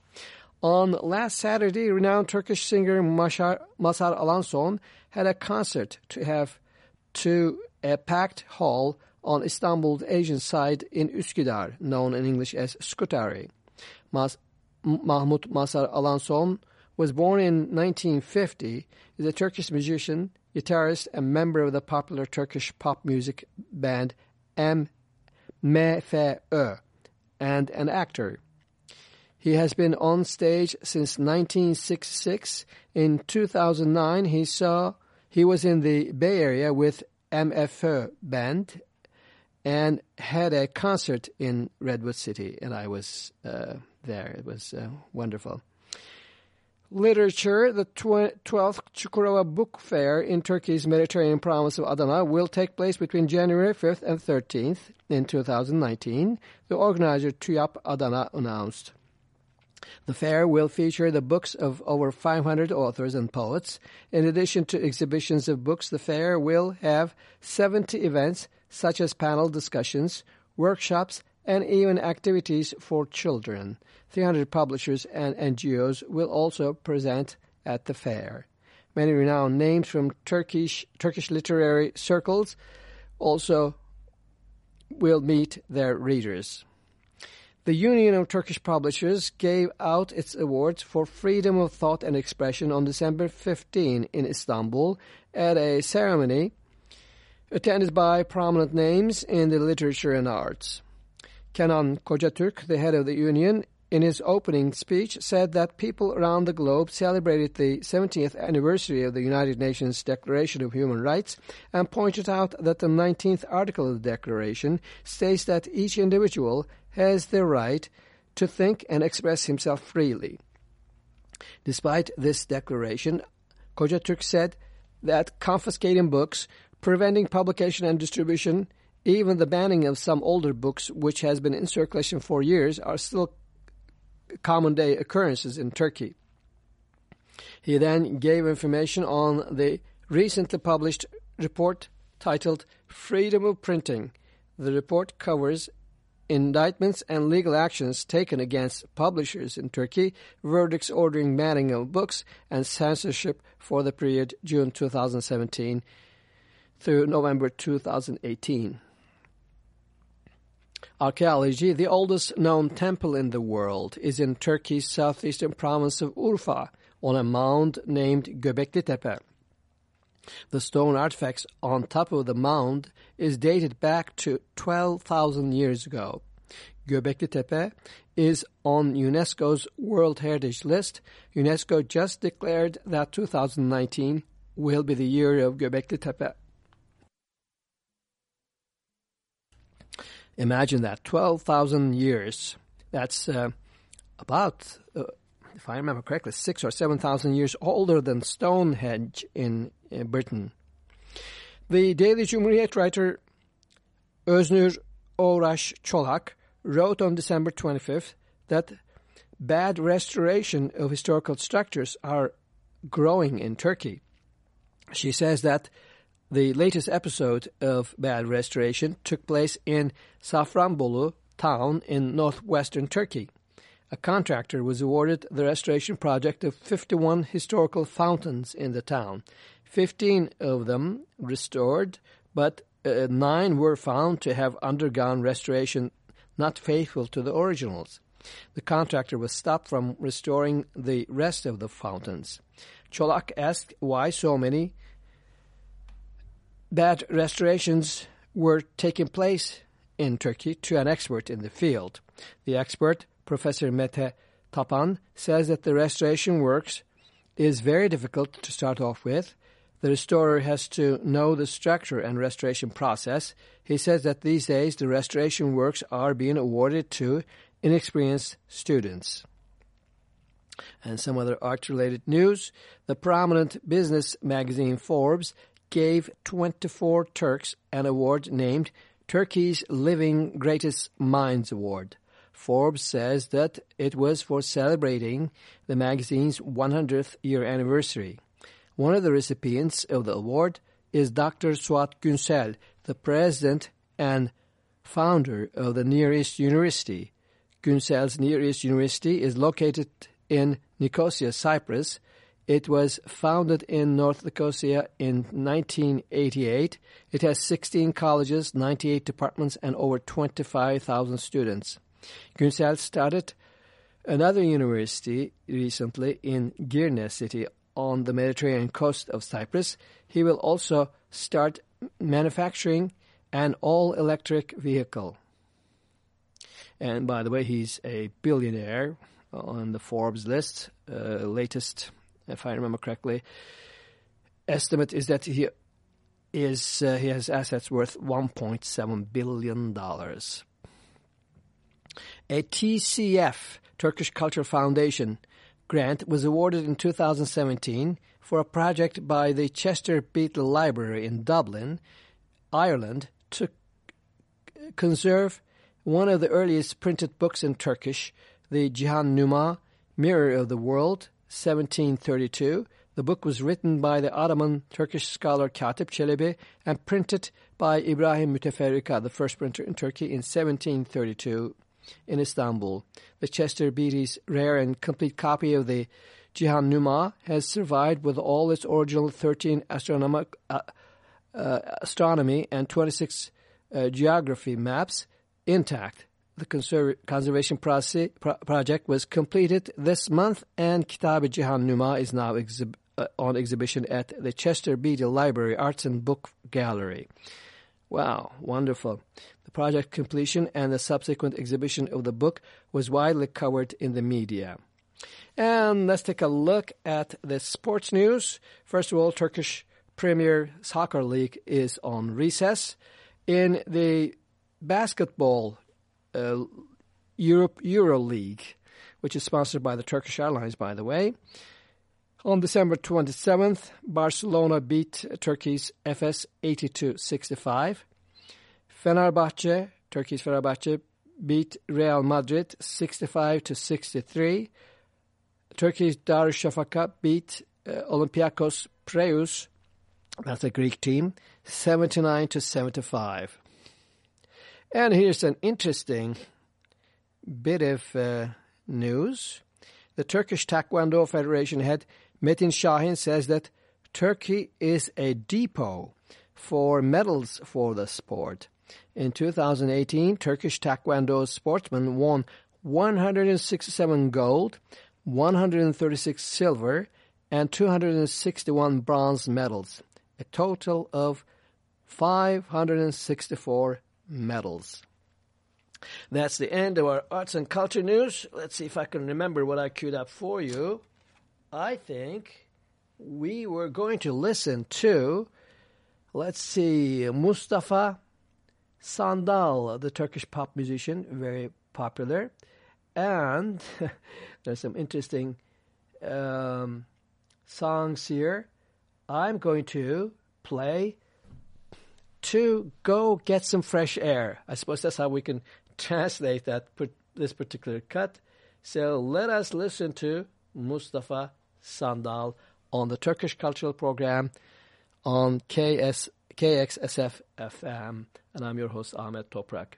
On last Saturday, renowned Turkish singer Mazhar Alanson had a concert to have to a packed hall on Istanbul's Asian side in Üsküdar, known in English as Scutari. Mas Mahmut Mazhar Alanson was born in 1950, is a Turkish musician, guitarist and member of the popular Turkish pop music band MFÖ, and an actor. He has been on stage since 1966. In 2009, he saw he was in the Bay Area with MFÖ band and had a concert in Redwood City, and I was uh, there. It was uh, wonderful. Literature, the 12th Çukurova Book Fair in Turkey's Mediterranean province of Adana will take place between January 5th and 13th in 2019, the organizer TÜYAP Adana announced. The fair will feature the books of over 500 authors and poets. In addition to exhibitions of books, the fair will have 70 events such as panel discussions, workshops, and even activities for children. 300 publishers and NGOs will also present at the fair. Many renowned names from Turkish Turkish literary circles also will meet their readers. The Union of Turkish Publishers gave out its awards for freedom of thought and expression on December 15 in Istanbul at a ceremony attended by prominent names in the literature and arts. Kenan Kocatürk, the head of the union, in his opening speech said that people around the globe celebrated the 70th anniversary of the United Nations Declaration of Human Rights and pointed out that the 19th article of the Declaration states that each individual has the right to think and express himself freely. Despite this declaration, Kocatürk said that confiscating books, preventing publication and distribution, even the banning of some older books which has been in circulation for years are still common day occurrences in Turkey. He then gave information on the recently published report titled Freedom of Printing. The report covers indictments and legal actions taken against publishers in Turkey, verdicts ordering banning of books, and censorship for the period June 2017 through November 2018. Archaeology, the oldest known temple in the world, is in Turkey's southeastern province of Urfa on a mound named Göbekli Tepe. The stone artifacts on top of the mound is dated back to 12,000 years ago. Göbekli Tepe is on UNESCO's World Heritage List. UNESCO just declared that 2019 will be the year of Göbekli Tepe. Imagine that, 12,000 years. That's uh, about, uh, if I remember correctly, six or 7,000 years older than Stonehenge in, in Britain. The Daily Cumhuriyet writer Öznur Oraş Çolak wrote on December 25th that bad restoration of historical structures are growing in Turkey. She says that the latest episode of bad restoration took place in Safranbolu town in northwestern Turkey. A contractor was awarded the restoration project of 51 historical fountains in the town. 15 of them restored, but uh, nine were found to have undergone restoration not faithful to the originals. The contractor was stopped from restoring the rest of the fountains. Çolak asked why so many bad restorations were taking place in Turkey to an expert in the field. The expert, Professor Mete Tapan, says that the restoration works is very difficult to start off with. The restorer has to know the structure and restoration process. He says that these days the restoration works are being awarded to inexperienced students. And some other art-related news. The prominent business magazine Forbes gave 24 Turks an award named Turkey's Living Greatest Minds Award. Forbes says that it was for celebrating the magazine's 100th year anniversary. One of the recipients of the award is Dr. Suat Günsel, the president and founder of the Near East University. Günsel's Near East University is located in Nicosia, Cyprus, it was founded in North Nicosia in 1988. It has 16 colleges, 98 departments, and over 25,000 students. Günsel started another university recently in Girne city on the Mediterranean coast of Cyprus. He will also start manufacturing an all-electric vehicle. And by the way, he's a billionaire on the Forbes list, uh, latest if I remember correctly. Estimate is that he is uh, he has assets worth 1.7 billion dollars. A TCF Turkish Cultural Foundation grant was awarded in 2017 for a project by the Chester Beatty Library in Dublin, Ireland, to conserve one of the earliest printed books in Turkish, the Cihan Numa, Mirror of the World, 1732. The book was written by the Ottoman Turkish scholar Katip Çelebi and printed by Ibrahim Müteferrika, the first printer in Turkey, in 1732 in Istanbul. The Chester Beatty's rare and complete copy of the Cihan Numa has survived with all its original 13 astronomic, uh, uh, astronomy and 26 uh, geography maps intact. The conser conservation pro project was completed this month and Kitab-i Cihan Numa is now uh, on exhibition at the Chester Beatty Library Arts and Book Gallery. Wow, wonderful. The project completion and the subsequent exhibition of the book was widely covered in the media. And let's take a look at the sports news. First of all, Turkish Premier Soccer League is on recess. In the basketball uh, Europe Euro League, which is sponsored by the Turkish Airlines, by the way, on December 27th, Barcelona beat Turkey's Efes 82-65. Fenerbahce, Turkey's Fenerbahce, beat Real Madrid 65 to 63. Turkey's Darüşşafaka beat uh, Olympiakos Piraeus, that's a Greek team, 79 to 75. And here's an interesting bit of uh, news. The Turkish Taekwondo Federation head Metin Şahin says that Turkey is a depot for medals for the sport. In 2018, Turkish Taekwondo sportsmen won 167 gold, 136 silver, and 261 bronze medals, a total of 564 medals. That's the end of our arts and culture news. Let's see if I can remember what I queued up for you. I think we were going to listen to, let's see, Mustafa Sandal, the Turkish pop musician, very popular. And there's some interesting um, songs here. I'm going to play to go get some fresh air. I suppose that's how we can translate that this particular cut. So let us listen to Mustafa Sandal on the Turkish Cultural Program on KS, KXSF FM. And I'm your host, Ahmet Toprak.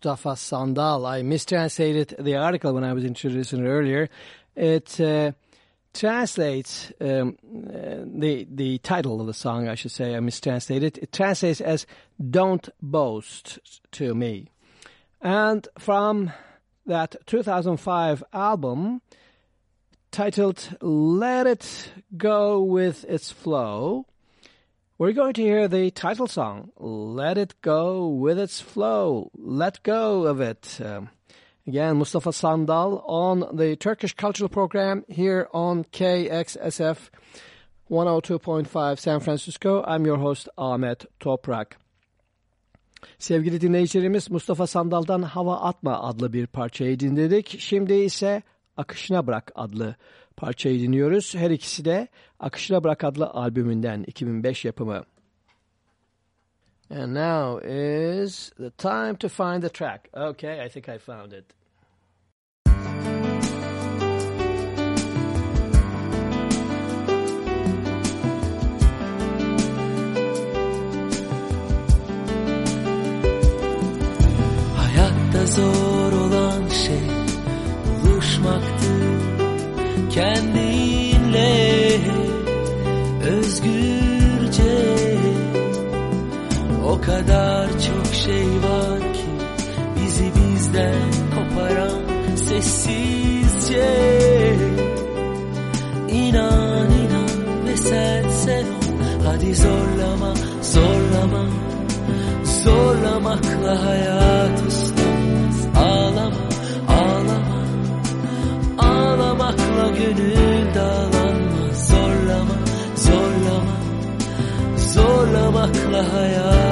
Mustafa Sandal. I mistranslated the article when I was introducing it earlier. It uh, translates um, uh, the the title of the song. I should say I mistranslated. It translates as "Don't boast to me," and from that 2005 album titled "Let It Go with Its Flow." We're going to hear the title song, Let It Go With Its Flow. Let go of it. Um, again, Mustafa Sandal on the Turkish Cultural Program here on KXSF 102.5 San Francisco. I'm your host Ahmet Toprak. Sevgili dinleyicilerimiz Mustafa Sandal'dan Hava Atma adlı bir parçayı dinledik. Şimdi ise Akışına Bırak adlı parçayı dinliyoruz. Her ikisi de Akışına Bırak adlı albümünden 2005 yapımı. And now is the time to find the track. Okay, I think I found it. Hayatta zor kadar çok şey var ki bizi bizden koparan sessizce. İnan inan ve sen sen ol. Hadi zorlama zorlama zorlamakla hayat ıslanmaz ağlama ağlama Ağlamakla gönül dağlanmaz. Zorlama, zorlama Zorlamakla hayat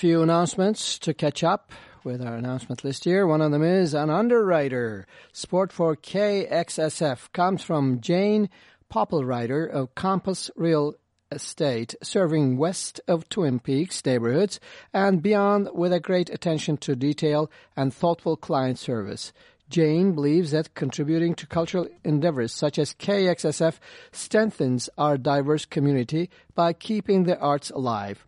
few announcements to catch up with our announcement list here. One of them is an underwriter. Sport for KXSF comes from Jane Poppelwriter of Compass Real Estate, serving west of Twin Peaks neighborhoods and beyond with a great attention to detail and thoughtful client service. Jane believes that contributing to cultural endeavors such as KXSF strengthens our diverse community by keeping the arts alive.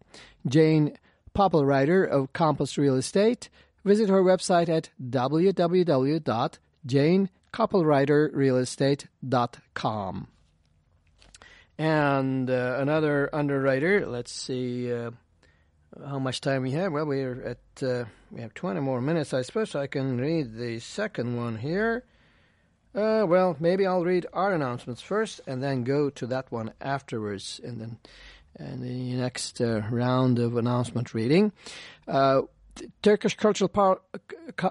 Jane Poppelwriter of Compass Real Estate. Visit her website at www.janecoppelwriterrealestate.com. And uh, another underwriter, let's see uh, how much time we have. Well, we're at, uh, we have 20 more minutes. I suppose I can read the second one here. Uh, well, maybe I'll read our announcements first and then go to that one afterwards. And then and the next uh, round of announcement reading. Uh, Turkish Cultural Power,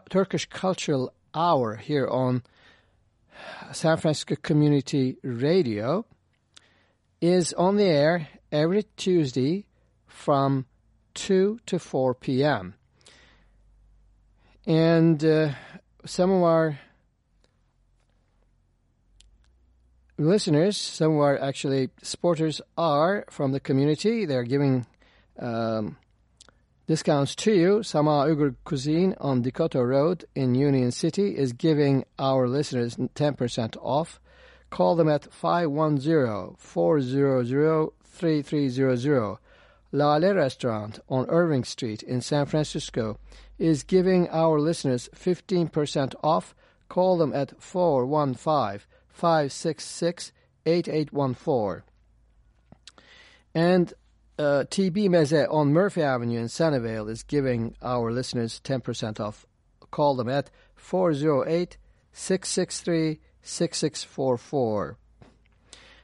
Turkish Cultural Hour here on San Francisco Community Radio is on the air every Tuesday from 2 to 4 p.m. And uh, some of our listeners, some of our actually supporters are from the community. They're giving um, discounts to you. Sama Uyghur Cuisine on Dakota Road in Union City is giving our listeners 10% off. Call them at 510-400-3300. Lale Restaurant on Irving Street in San Francisco is giving our listeners 15% off. Call them at 415 566 8814. And uh, TB Meze on Murphy Avenue in Sunnyvale is giving our listeners 10% off. Call them at 408 663 6644.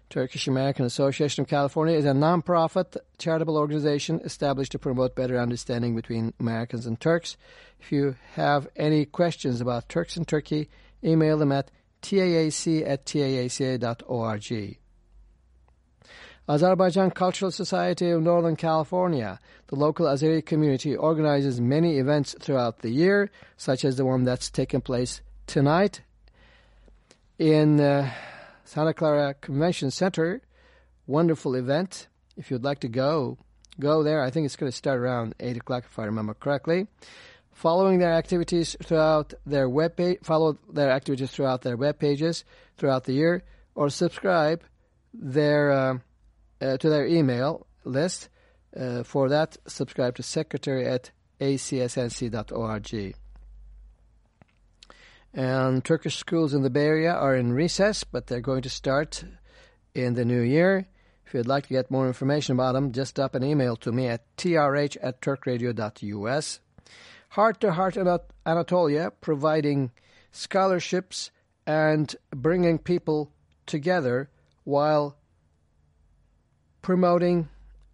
Turkish American Association of California is a nonprofit charitable organization established to promote better understanding between Americans and Turks. If you have any questions about Turks and Turkey, email them at taac at taaca.org. Azerbaijan Cultural Society of Northern California, the local Azeri community, organizes many events throughout the year, such as the one that's taking place tonight in uh, Santa Clara Convention Center. Wonderful event. If you'd like to go, go there. I think it's going to start around 8 o'clock, if I remember correctly following their activities throughout their web page, follow their activities throughout their web pages throughout the year, or subscribe their uh, uh, to their email list. Uh, for that, subscribe to secretary at acsnc.org. And Turkish schools in the Bay Area are in recess, but they're going to start in the new year. If you'd like to get more information about them, just drop an email to me at trh at turkradio.us. Heart to Heart Anatolia, providing scholarships and bringing people together while promoting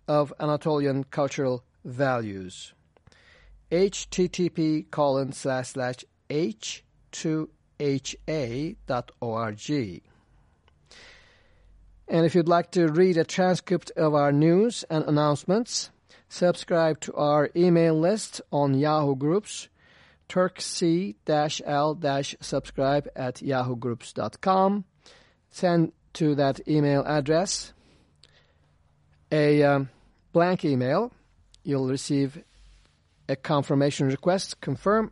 of Anatolian cultural values. http colon slash slash h2ha dot org. And if you'd like to read a transcript of our news and announcements, Subscribe to our email list on Yahoo Groups, turkc-l-subscribe at yahoogroups.com. Send to that email address a um, blank email. You'll receive a confirmation request. Confirm.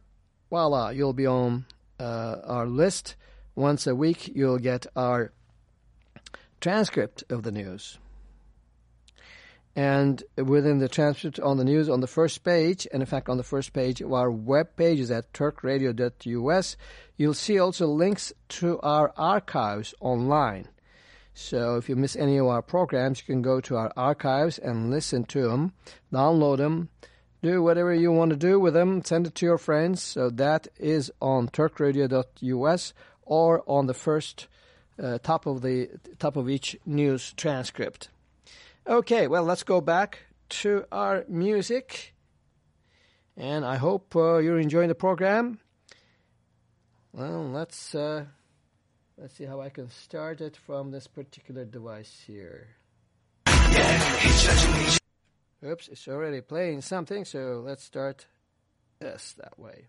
Voila, you'll be on uh, our list. Once a week, you'll get our transcript of the news and within the transcript on the news on the first page, and in fact on the first page of our web pages at turkradio.us, you'll see also links to our archives online. So if you miss any of our programs, you can go to our archives and listen to them, download them, do whatever you want to do with them, send it to your friends. So that is on turkradio.us or on the first uh, top of the top of each news transcript. Okay, well, let's go back to our music. And I hope uh, you're enjoying the program. Well, let's uh, let's see how I can start it from this particular device here. Oops, it's already playing something, so let's start this that way.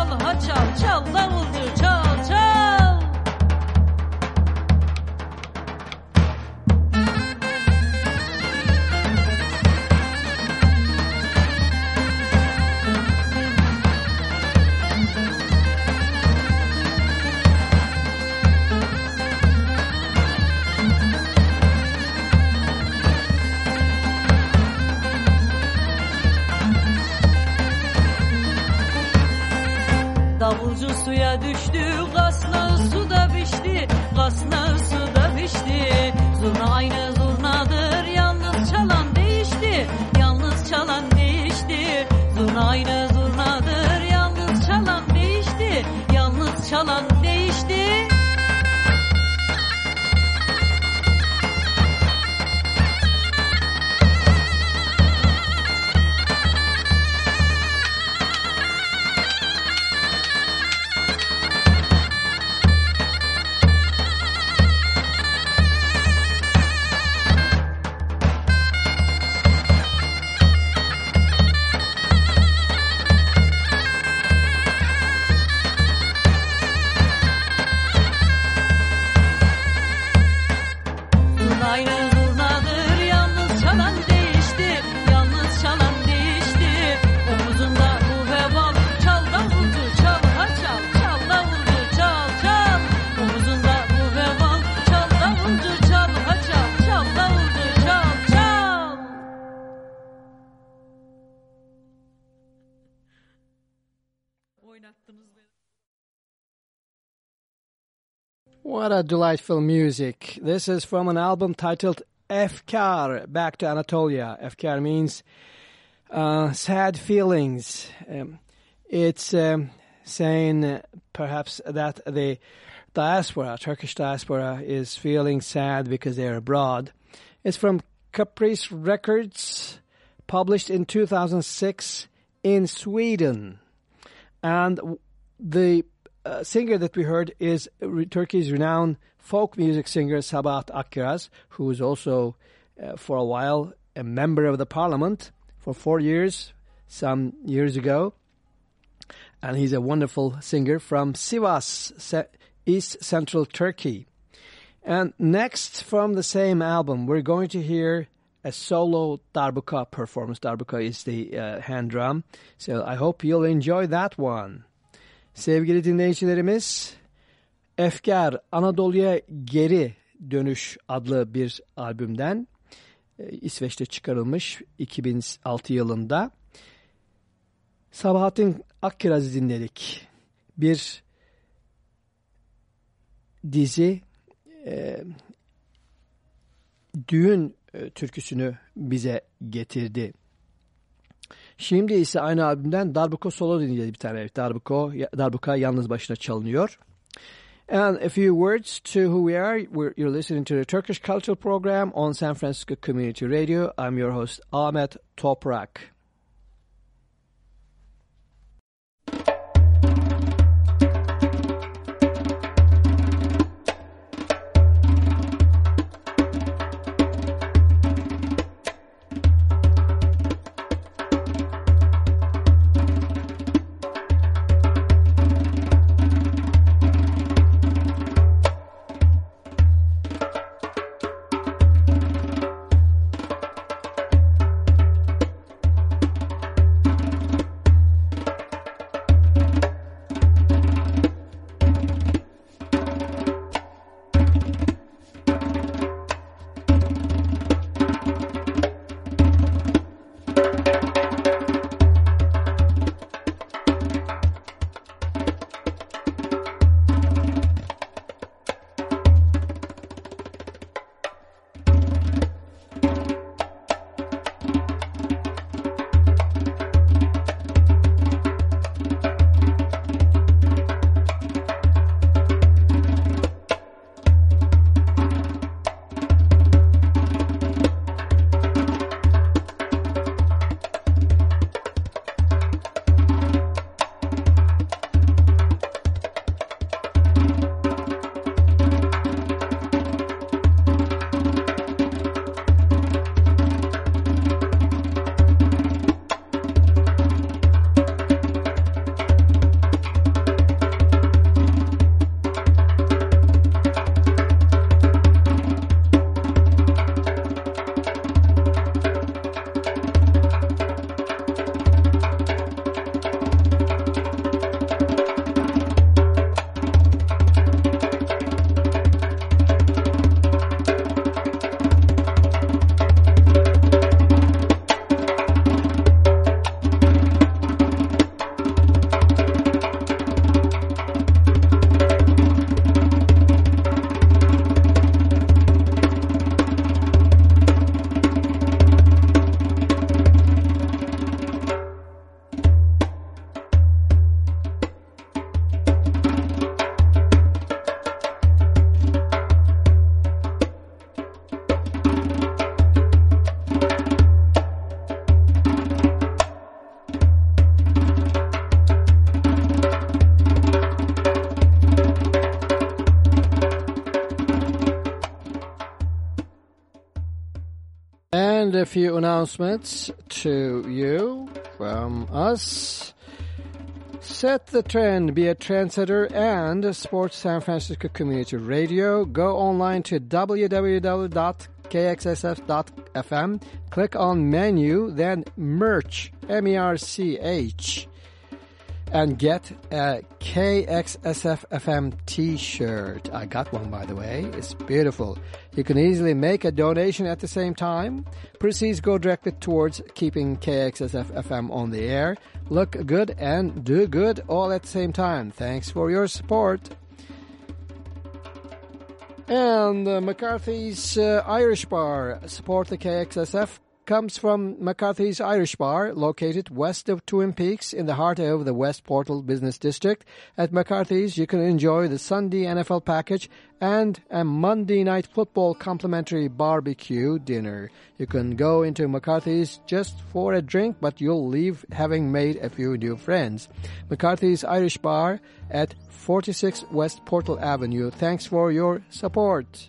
Çal ha çal çal davulcu Delightful music. This is from an album titled Efkar, back to Anatolia. Efkar means uh, sad feelings. Um, it's um, saying uh, perhaps that the diaspora, Turkish diaspora, is feeling sad because they're abroad. It's from Caprice Records, published in 2006 in Sweden. And the uh, singer that we heard is Turkey's renowned folk music singer Sabahat Akkiraz, who was also, uh, for a while, a member of the parliament for four years, some years ago. And he's a wonderful singer from Sivas, East Central Turkey. And next from the same album, we're going to hear a solo darbuka performance. Darbuka is the uh, hand drum. So I hope you'll enjoy that one. Sevgili dinleyicilerimiz, Efkar Anadolu'ya Geri Dönüş adlı bir albümden e, İsveç'te çıkarılmış 2006 yılında Sabahattin Akkiraz'ı dinledik. Bir dizi e, düğün e, türküsünü bize getirdi. Şimdi ise aynı albümden solo dinleyeceğiz bir tane. Darbuka yalnız başına çalınıyor. And a few words to who we are. We're, you're listening to the Turkish Cultural Program on San Francisco Community Radio. I'm your host Ahmet Toprak. A few announcements to you from us. Set the trend, be a trendsetter and Sports San Francisco Community Radio. Go online to www.kxsf.fm, click on menu, then merch, M-E-R-C-H and get a KXSFFM t-shirt. I got one, by the way. It's beautiful. You can easily make a donation at the same time. Proceeds go directly towards keeping KXSFFM on the air. Look good and do good all at the same time. Thanks for your support. And uh, McCarthy's uh, Irish Bar, support the KXSF, comes from McCarthy's Irish Bar, located west of Twin Peaks in the heart of the West Portal Business District. At McCarthy's, you can enjoy the Sunday NFL package and a Monday night football complimentary barbecue dinner. You can go into McCarthy's just for a drink, but you'll leave having made a few new friends. McCarthy's Irish Bar at 46 West Portal Avenue. Thanks for your support.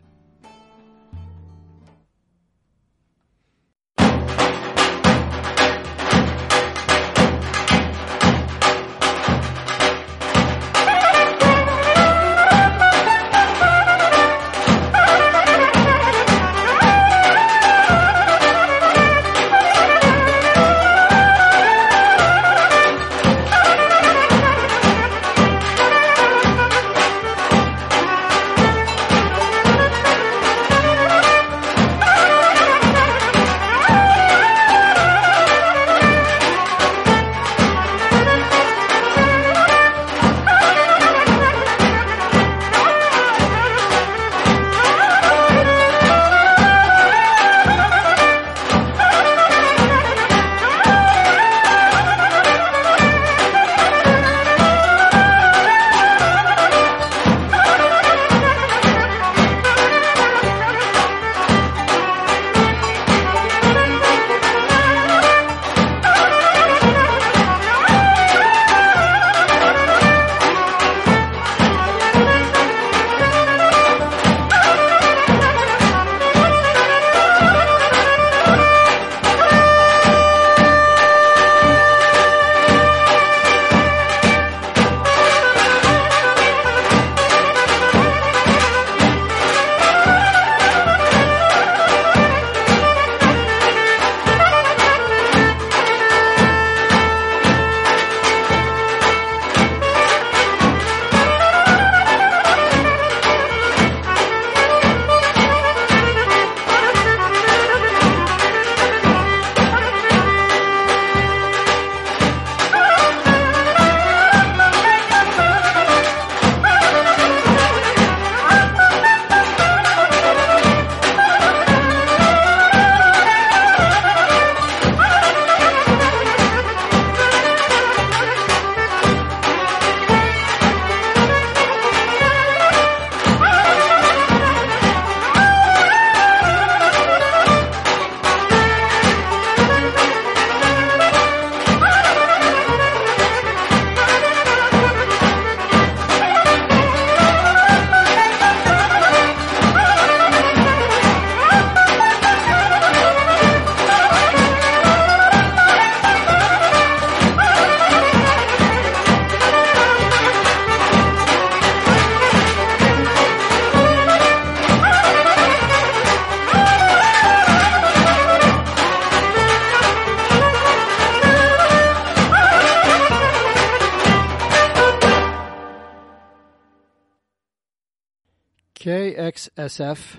KXSF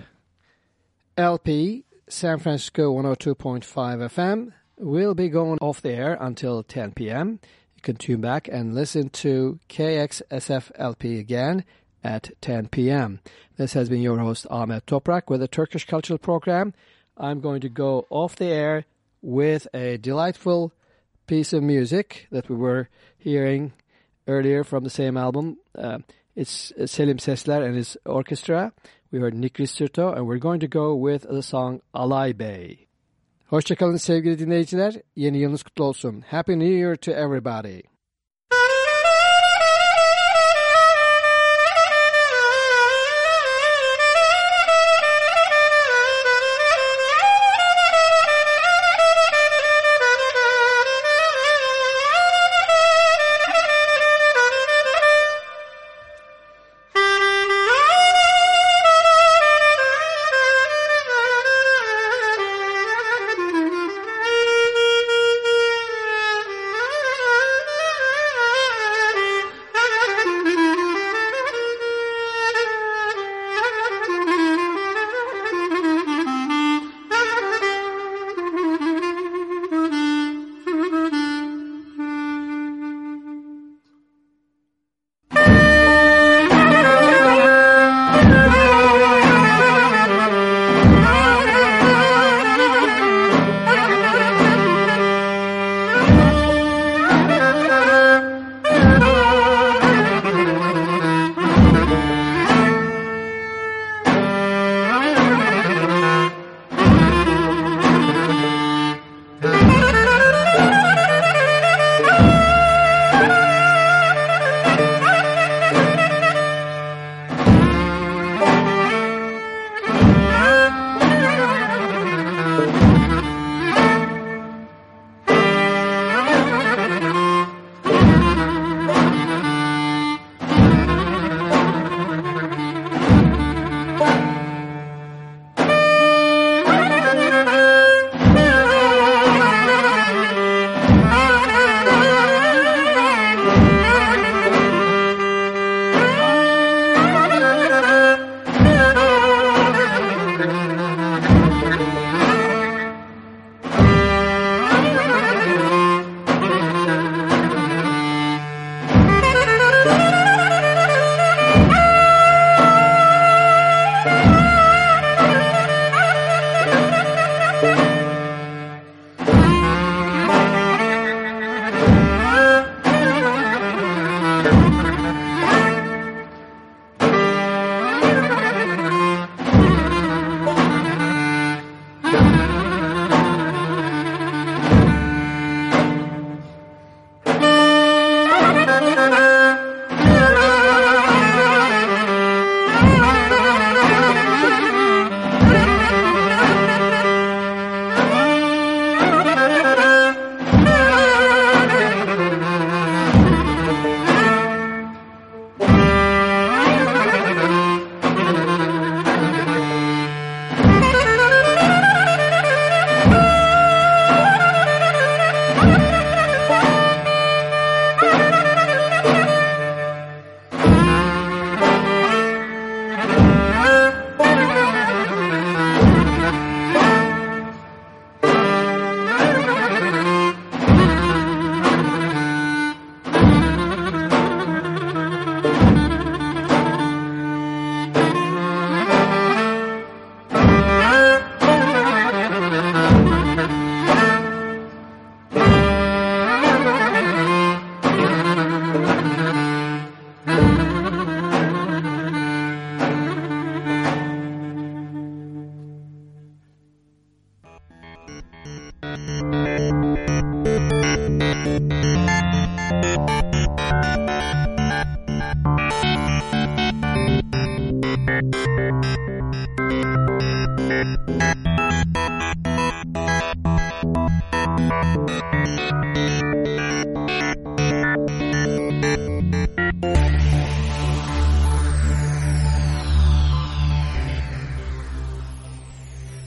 LP San Francisco 102.5 FM will be going off the air until 10 p.m. You can tune back and listen to KXSF LP again at 10 p.m. This has been your host Ahmet Toprak with a Turkish Cultural Program. I'm going to go off the air with a delightful piece of music that we were hearing earlier from the same album. Uh, it's Selim Sesler and his orchestra. We heard Nikriz Sirto and we're going to go with the song Alay Bey. Hoşçakalın sevgili dinleyiciler. Yeni yılınız kutlu olsun. Happy New Year to everybody.